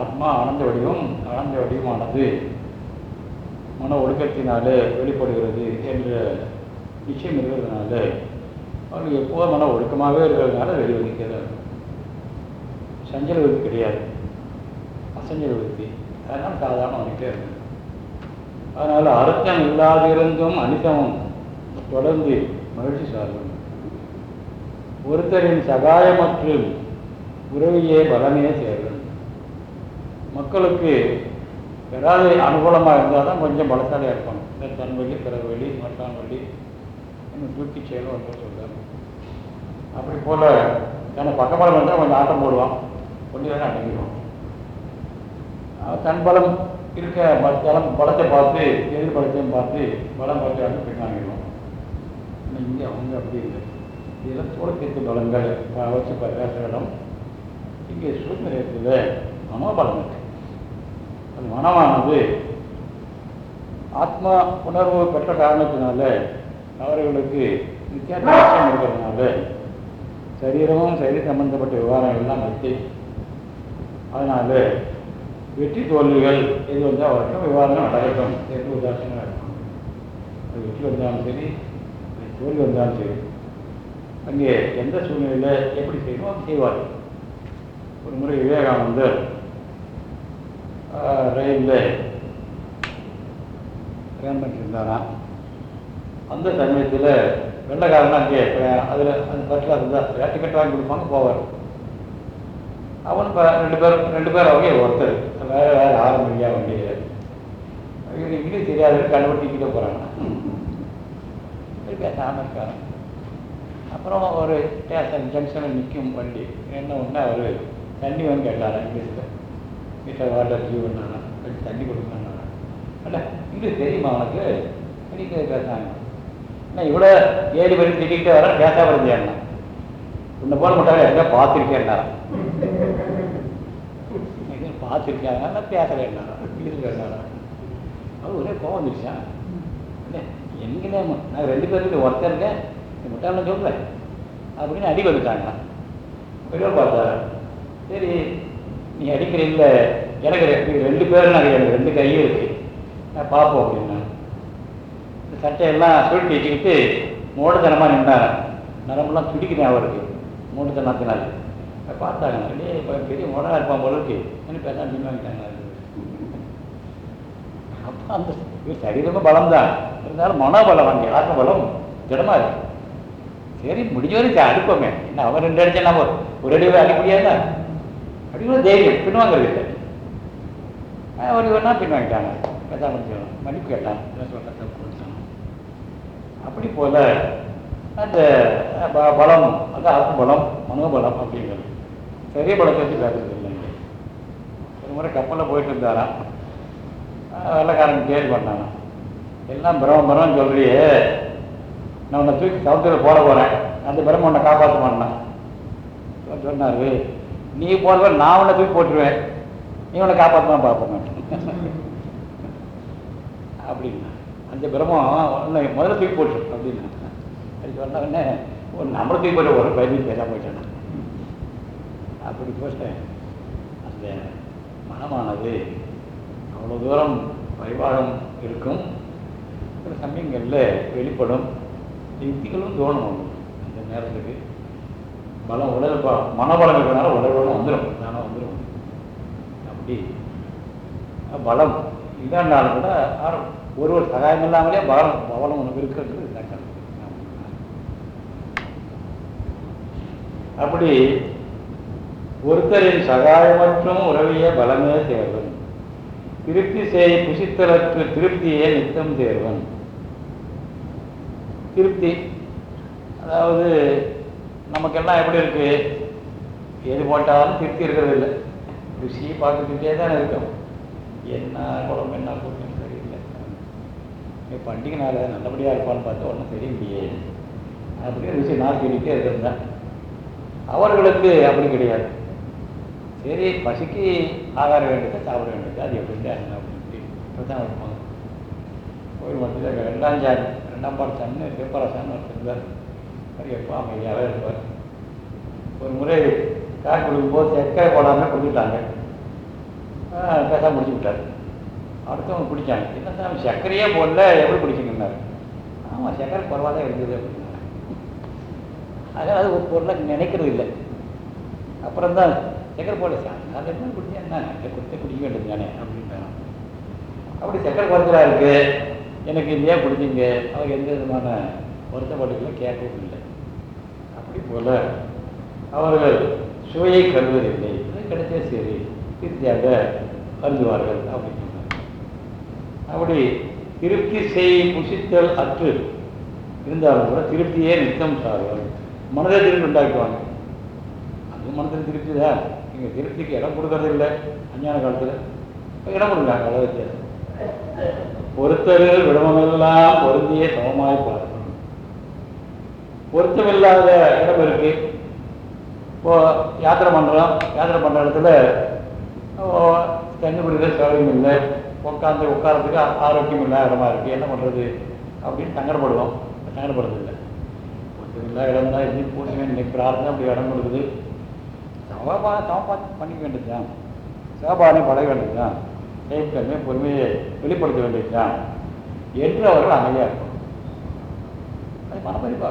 ஆத்மா ஆனந்த வடிவம் ஆனந்த வடிவமானது மன ஒழுக்கத்தினாலே வெளிப்படுகிறது என்ற நிச்சயம் இருக்கிறதுனால அவங்க எப்போதும் மன ஒழுக்கமாகவே இருக்கிறதுனால வெளிவதிக்கிறது சஞ்சல விருப்பி கிடையாது. அசஞ்சல விருப்பி அதனால் சாதாரணம் வந்துட்டே இருக்கும் அதனால் அர்த்தம் இல்லாதிருந்தும் அனிதமும் தொடர்ந்து மகிழ்ச்சி சார்பும் ஒருத்தரின் சகாயமற்று உறவியே பலமே சேர்வன் மக்களுக்கு ஏதாவது அனுகூலமாக இருந்தால் தான் கொஞ்சம் பலத்தாலே இருப்பாங்க. இந்த தன் வழி வழி மட்டான் வழி இன்னும் தூக்கி செயலும் அப்படின்னு சொல்கிறார் அப்படி போல் எனக்கு பக்கபலம் இருந்தால் கொஞ்சம் ஆட்டம் போடுவான். கொஞ்சம் வேணும் அடங்கிடுவான். தன் பலம் இருக்க பலம் பலத்தை பார்த்து எதிர் பலத்தையும் பார்த்து பலம் பார்த்து பின்னாங்கிடுவோம் ஆனால் இங்கே அவங்க அப்படி இல்லை. இதெல்லாம் தோழத்திற்கு பலங்கள். வச்சு பேசுகிற இடம் இங்கே சூழ்நிலையத்தில் மனோபலம் இருக்கு. அது மனமானது ஆத்மா உணர்வு பெற்ற காரணத்தினால அவர்களுக்கு வித்தியாச நிச்சயம் இருக்கிறதுனால சரீரமும் சரீர சம்பந்தப்பட்ட விவகாரம் எல்லாம் வெற்றி. அதனால வெற்றி தோல்விகள் எது வந்தால் அவருக்கும் விவகாரம் நடக்கட்டும் என்று உதாசனம் இருக்கும். அது வெற்றி வந்தாலும் சரி அது தோல்வி வந்தாலும் சரி அங்கே எந்த சூழ்நிலையில் எப்படி செய்யணும் அது செய்வார். ஒரு முறை விவேகானந்தர் ரயிலில் பிரயாணம் பண்ணிட்டு இருந்தாராம் அந்த சமயத்தில் வெள்ளக்காரன் அங்கே அதில் அந்த பஸ்ஸில் இருந்தால் டிக்கெட் வாங்கி கொடுப்பாங்க போவார். அவன் இப்போ ரெண்டு பேரும் ரெண்டு பேர் அவங்க ஒருத்தர். வேறு வேறு ஆரம்ப இல்லையா வண்டியில் இவங்க தெரியாது கண்டுபிடிக்கிட்டே போகிறாங்க இப்படி பேசாமல் இருக்காரு அப்புறம் ஒரு ஸ்டேஷன் ஜங்ஷனில் நிற்கும் வண்டி. என்ன ஒன்றா அவர் தண்ணி வந்து கேட்டாரா இங்கிலீஷில்? வீட்டில் வாட்டர் ஜூ பண்ணானா தண்ணி கொடுக்கணும் அல்ல இங்கிலீஷ் தெரியுமா அவனுக்கு இன்னைக்கு பேசுறாங்க. என்ன இவ்வளோ ஏழு பேரும் திட்டிகிட்டு வர பேசாம இருந்தேன் உன்னை போல மட்டும் எங்கே பார்த்துருக்கேன்னாரா எங்கே பார்த்துருக்கேன் நான் பேசுகிறேன்னாரா இருக்கிறேன்னாரா ஒரே கோவம் வந்துருச்சான் இல்லை எங்கே நான் ரெண்டு பேருக்கு ஒருத்தர் இருக்கேன் நீ சொல்கிறேன் அப்படின்னு அடி வந்துட்டாங்க பெரியவர் பார்த்தாரு. சரி நீ அடிக்கிற இல்லை எனக்கு ரெண்டு பேரும் நாங்கள் எனக்கு ரெண்டு கையும் இருக்கு. நான் பார்ப்போம் அப்படின்னு. சட்டையெல்லாம் சுருட்டி வச்சுக்கிட்டு மூடத்தனமாக நின்றாங்க. நரம்பெல்லாம் துடிக்குது அவருக்கு மூடத்தனத்தினால அப்ப பார்த்தாங்க. அப்படியே இப்போ பெரிய மூடா இருப்பான் போல இருக்கு. என்ன பேசாம பின்வாங்கிட்டாங்க அப்போ அந்த இவர் சரீரமும் பலம் தான் இருந்தாலும் மனோபலம் அங்கே ஆத்ம பலம் திடமா இருக்கு. சரி முடிஞ்ச வரைக்கும் அடுப்போமே என்ன அவன் ரெண்டு அடிச்சா நம்ம ஒரு அடி அடி முடியாதா? அப்படிங்கிற தைரியம். பின்வாங்கிறது இல்லை. ஆஹ் ஒரு பின்வாங்கிட்டாங்க? பேசாம மன்னிப்பு கேட்டான் என்ன சொல்ற தப்பு அப்படி போல அந்த ப- பலம் அந்த ஆத்ம பலம் மனோபலம் அப்படிங்கிறது. பெரிய பலத்தை வச்சு பேசுறது இல்லைங்க. ஒரு முறை கப்பலில் போயிட்டு இருந்தாராம் வெள்ளக்காரன் கேள்வி பண்ணானா எல்லாம் பிரம்ம பிரமம் சொல்றியே நான் உன்னை தூக்கி சமுத்திரத்தில் போட போகிறேன் அந்த பிரம்ம உன்னை காப்பாற்ற மாட்டான் நீ போடுற நான் உன்னை தூக்கி போட்டுருவேன். நீ உன்னை காப்பாற்றமா பார்ப்பேன் அப்படின்னா அந்த பிரம்மம் உன்னை முதல்ல தூக்கி போட்டு அப்படின்னா. அது சொன்ன உடனே ஒரு நம்மளை தூக்கி போட்டு ஒரு பயந்து பேசாம போயிட்டேன். அப்படி போட்டு அந்த மனமானது அவ்வளோ தூரம் பரிவாழம் இருக்கும். சில சமயங்களில் வெளிப்படும். யுக்திகளும் தோணும் அந்த நேரத்துக்கு பலம் உடல் ப- மனபலம் இருக்கிறனால உடல் பலம் வந்துடும் தானே வந்துடும் அப்படி பலம் இல்லைன்னாலும் கூட ஆரம்பம் ஒருவர் சகாயம் இல்லாமலே பலம் பலம் உனக்கு இருக்கிறது. இதுதான் அப்படி ஒருத்தரின் சகாயமற்றும் உறவிய பலமே தேர்வன். திருப்தி செய் புசித்தலற்று திருப்தியே நித்தம் தேர்வன். திருப்தி. அதாவது நமக்கெல்லாம் எப்படி இருக்கு? எது போட்டாலும் திருப்தி இருக்கிறது இல்லை ருசியை பார்த்துக்கிட்டே தான் இருக்கும். என்ன குழம்பு என்ன போட்டு நீ பண்டிகை நாள் நல்லபடியாக இருப்பான்னு பார்த்தா ஒன்றும் தெரியலையே அப்படியே விஷயம் நான் கேட்டுக்கிட்டே இருந்தேன் அவர்களுக்கு அப்படி கிடையாது. சரி பசிக்கு ஆகாரம் வேண்டியது சாப்பிட வேண்டியது அது எப்படி அப்படின்னு தான் இருப்பாங்க கோயில் மட்டும் ரெண்டாம் சாமி ரெண்டாம் பாடசாமி சிவப்பரசாமி ஒருத்தர் அது எப்போ அமைதியாகவே இருப்பார். ஒரு முறை கார் கொடுக்கும்போது சர்க்கரை போடாமல் கொடுத்துட்டாங்க. பேசாம முடிச்சு விட்டார் அடுத்தவங்க பிடிச்சாங்க என்ன சாமி சர்க்கரையே போடல எப்படி பிடிச்சிங்கன்னாரு ஆமாம் சர்க்கரை குறவாக தான் இருந்தது அப்படின்னாரு அதனால் அது ஒரு பொருளை நினைக்கிறது இல்லை. அப்புறம் தான் சக்கரை போடல. சார் அது என்ன குடிச்சா என்ன? கொடுத்து குடிக்க வேண்டியது தானே அப்படின்றாங்க. அப்படி சக்கரை குறைச்சலா இருக்குது எனக்கு இந்த ஏன் குடிச்சிங்க. அவங்க எந்த விதமான வருத்தப்பாடுகளை கேட்கவும் இல்லை. அப்படி போல அவர்கள் சுவையை கருவதில்லை அது கிடைச்சா சரி திருப்தியாக அருந்துவார்கள் அப்படின்னு அப்படி திருப்தி செய் புசித்தல் அற்று. இருந்தாலும் கூட திருப்தியே நித்தம் சார்வார் மனதை திருப்பி உண்டாக்குவாங்க அது மனதில் திருப்தி தான். நீங்கள் திருப்திக்கு இடம் கொடுக்கறது இல்லை அஞ்ஞான காலத்தில். இடம் கொடுக்குறாங்க அளவுக்கு பொருத்தர்கள் விடமெல்லாம் பொருந்திய சமமாய் பார்க்கணும். பொருத்தமில்லாத இடம் இருக்கு. இப்போ யாத்திரை பண்ணுறோம் யாத்திரை பண்ணுற இடத்துல ஓ, தண்ணி குடிக்கிற சௌகரியம் இல்லை. உட்காந்து உட்காரத்துக்கு ஆரோக்கியம் இல்லாத இடமா இருக்கு. என்ன பண்ணுறது அப்படின்னு சங்கடப்படுவோம். சங்கடப்படுறது இல்லை பொருத்தமில்லாத இடம் தான் இது பூசி இன்னைக்கு பிரார்த்தனை அப்படி இடம் கொடுக்குது. சவபா சவபா பண்ணிக்க வேண்டியதுதான். சிவபானை பழக வேண்டியதுதான். கைத்தன்மை பொறுமையை வெளிப்படுத்த வேண்டியதுதான் என்று அவர்கள் அமைதியாக இருக்கும் அது மனப்பறிப்பா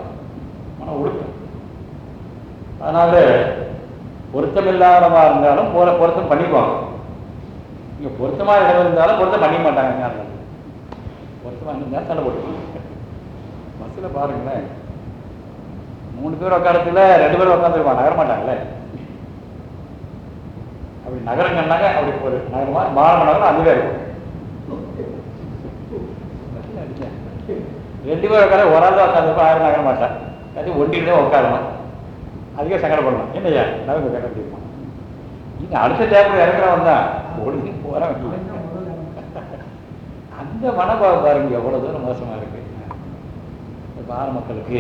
மன ஒழுக்கம். அதனால பொருத்தமில்லாதவா இருந்தாலும் போற பொருத்தம் பண்ணிக்குவாங்க இங்க பொருத்தமா இடம் இருந்தாலும் பொருத்தம் பண்ணிக்க மாட்டாங்க ஞானம். பொருத்தமா இருந்தாலும் தடை போட்டுருவாங்க பஸ்ஸில் பாருங்களேன். மூணு பேர் உட்காரத்துல ரெண்டு பேரும் உட்காந்துருப்பாங்க நகர மாட்டாங்களே அப்படி நகரங்கள்னாக்க அப்படி ஒரு நகரமா மாநகரம் நகரம் அதுவே இருக்கும். ரெண்டு பேரும் உட்கார ஒரு ஆள் தான் உட்காந்துருப்பா யாரும் நகர மாட்டேன் அது ஒண்டிட்டு தான் உட்காரணும். அதுக்கே சங்கடப்படணும். என்னய்யா? நகர்ந்து கட்ட முடியுமா அடுத்த டேபிள் இறங்குறவன் தான். ஒழுங்கு போகிறவன் அந்த மனபாவம் பாருங்க எவ்வளோ தூரம் மோசமாக இருக்கு. இந்த பார மக்களுக்கு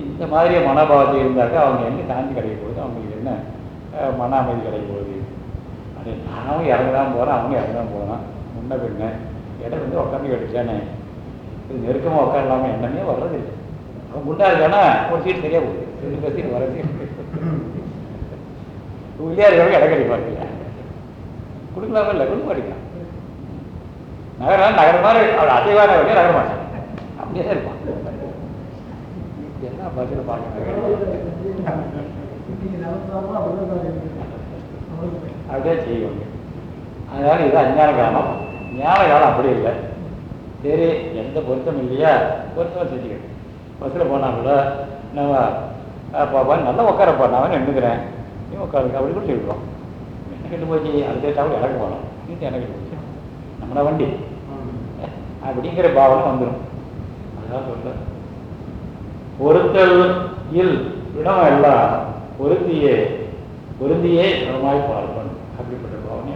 இந்த மாதிரி மனபாவத்தை இருந்தாக்க அவங்க என்ன சாந்தி கிடைக்க போகுது அவங்களுக்கு என்ன மன அமைதி கிடைக்க போகுது? அது நானும் இறங்கதான் போகிறேன் அவங்க இறங்கதான் போகிறான் முன்ன பின்ன இடம் வந்து உட்காந்து கேட்டுச்சானே? இது நெருக்கமாக உட்காரலாமா என்னமே வர்றதில்லை. அவன் குண்டா இருக்கானா? ஒரு சீட் சரியாக போகுது. ரெண்டு சீட் வர சீட் உள்ளே இருக்கிறவங்க இடம் கிடைப்பாங்க கொடுக்கலாமா இல்லை கொடுக்க மாட்டேங்கிறான் நகரம் நகர மாதிரி அவள் அசைவான வழியாக நகர மாட்டான். அப்படியே தான் இருப்பான். என்ன பஸ்ஸில் பார்க்கணும் அப்படியே செய்வாங்க அதனால இது அஞ்ஞான காலம் ஞான காலம் அப்படி இல்லை. சரி எந்த பொருத்தம் இல்லையா? பொருத்தம் செஞ்சுக்கணும் பஸ்ஸில் போனால் கூட நம்ம பாப்பா நல்லா உட்காரப்பா நான் நின்றுக்கிறேன் நீ உட்காருங்க அப்படி கூட சொல்லிடுவோம். கெட்டு போச்சு அதுக்கே தவிர இறக்க போகணும் என்ன கெட்டு போச்சு. நம்மள வண்டி. அப்படிங்கிற பாவனை வந்துடும் அதான் சொல்ல பொருத்தல் இல் இடம் எல்லாம் பொருந்தியே பொருந்தியே இடமாய் பார்ப்பன். அப்படிப்பட்ட பாவனை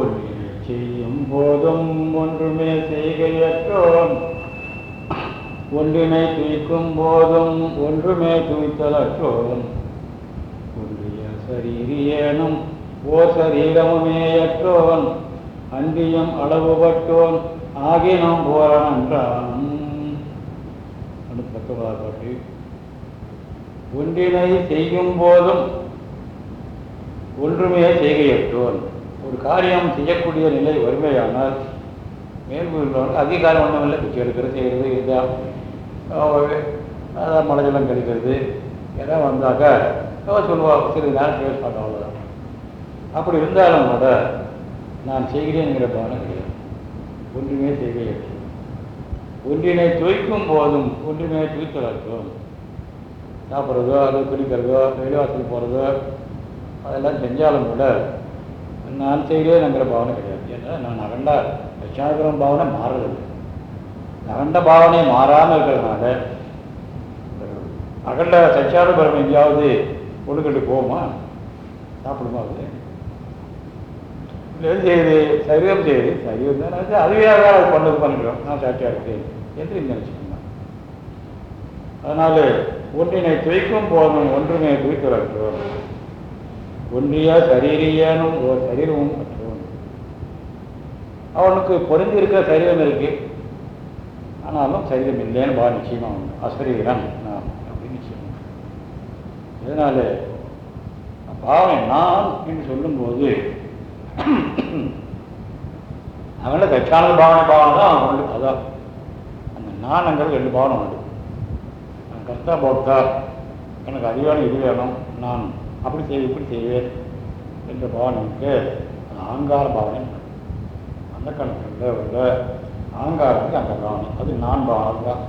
ஒன்றினை செய்யும் போதும் ஒன்றுமே செய்கையற்றோன். ஒன்றினை துய்க்கும் போதும் ஒன்றுமே துய்த்தலற்றோன். ஒன்றிய சரீரியேனும் ஓர் சரீரமுமேயற்றோன் அன்றியம் அளவுபட்டோன் ஆகினம் போரான் அடுத்த பக்கவாத பாட்டு. ஒன்றினை செய்யும் போதும் ஒன்றுமே செய்கையற்றோன். ஒரு காரியம் செய்யக்கூடிய நிலை வறுமையானால் மேல்முள்ளவர்கள் அதிகாரம் ஒன்றும் இல்லை பிச்சை எடுக்கிறது செய்கிறது இதுதான் அதான் மலஜலம் ஜலம் கழிக்கிறது. எதாவது வந்தாக்க அவ சொல்லுவா சிறிது நேரம் பேச மாட்டோம் அவ்வளோதான் அப்படி இருந்தாலும் கூட நான் செய்கிறேன்ங்கிற பானம் கிடையாது. ஒன்றுமே செய்கிறேன் ஒன்றினை துவைக்கும் போதும் ஒன்றுமே துய்த்தலாக்கும் சாப்பிட்றதோ அல்லது குடிக்கிறதோ வெளிவாசல் போகிறதோ அதெல்லாம் செஞ்சாலும் கூட நான் செய்கிறேன்ங்கிற பாவனை கிடையாது. ஏன்னா நான் அகண்டா லட்சாந்திரம் பாவனை மாறுறது அகண்ட பாவனை மாறாமல் இருக்கிறதுனால அகண்ட சச்சார பரம் எங்கேயாவது ஒழுக்கட்டு போகுமா? சாப்பிடுமா அது? எது செய்யுது சரீரம் செய்யுது சரீரம் தான் அது அதுவே அது பண்ணது பண்ணுறோம் நான் சாட்டியாக இருக்கேன் என்று இங்கே நினச்சிக்கணும் அதனால ஒன்றினை துவைக்கும் போதும் ஒன்றுமே துவைக்கிறோம் ஒன்றிய சரீரியனும் ஒரு சரீரமும் அற்றவன் அவனுக்கு பொருந்தி இருக்கிற சரீரம் இருக்கு. ஆனாலும் சரீரம் இல்லைன்னு பா நிச்சயமா உண்டு அசரீரம் நான் அப்படின்னு நிச்சயம் உண்டு. இதனால பாவனை நான் என்று சொல்லும்போது அவங்கள தட்சானந்த பாவனை பாவனை தான்? அவன் உண்டு அதான். அந்த நான்ங்கிறது ரெண்டு பாவனை உண்டு. நான் கர்த்தா போக்தா எனக்கு அது வேணும் இது வேணும் நான் அப்படி செய்வேன் இப்படி செய்வேன் என்ற பாவனைக்கு ஆங்கார பாவனை அந்த கணக்கில் உள்ள ஆங்காரத்துக்கு அந்த பாவனை அது நான் பாவனை தான்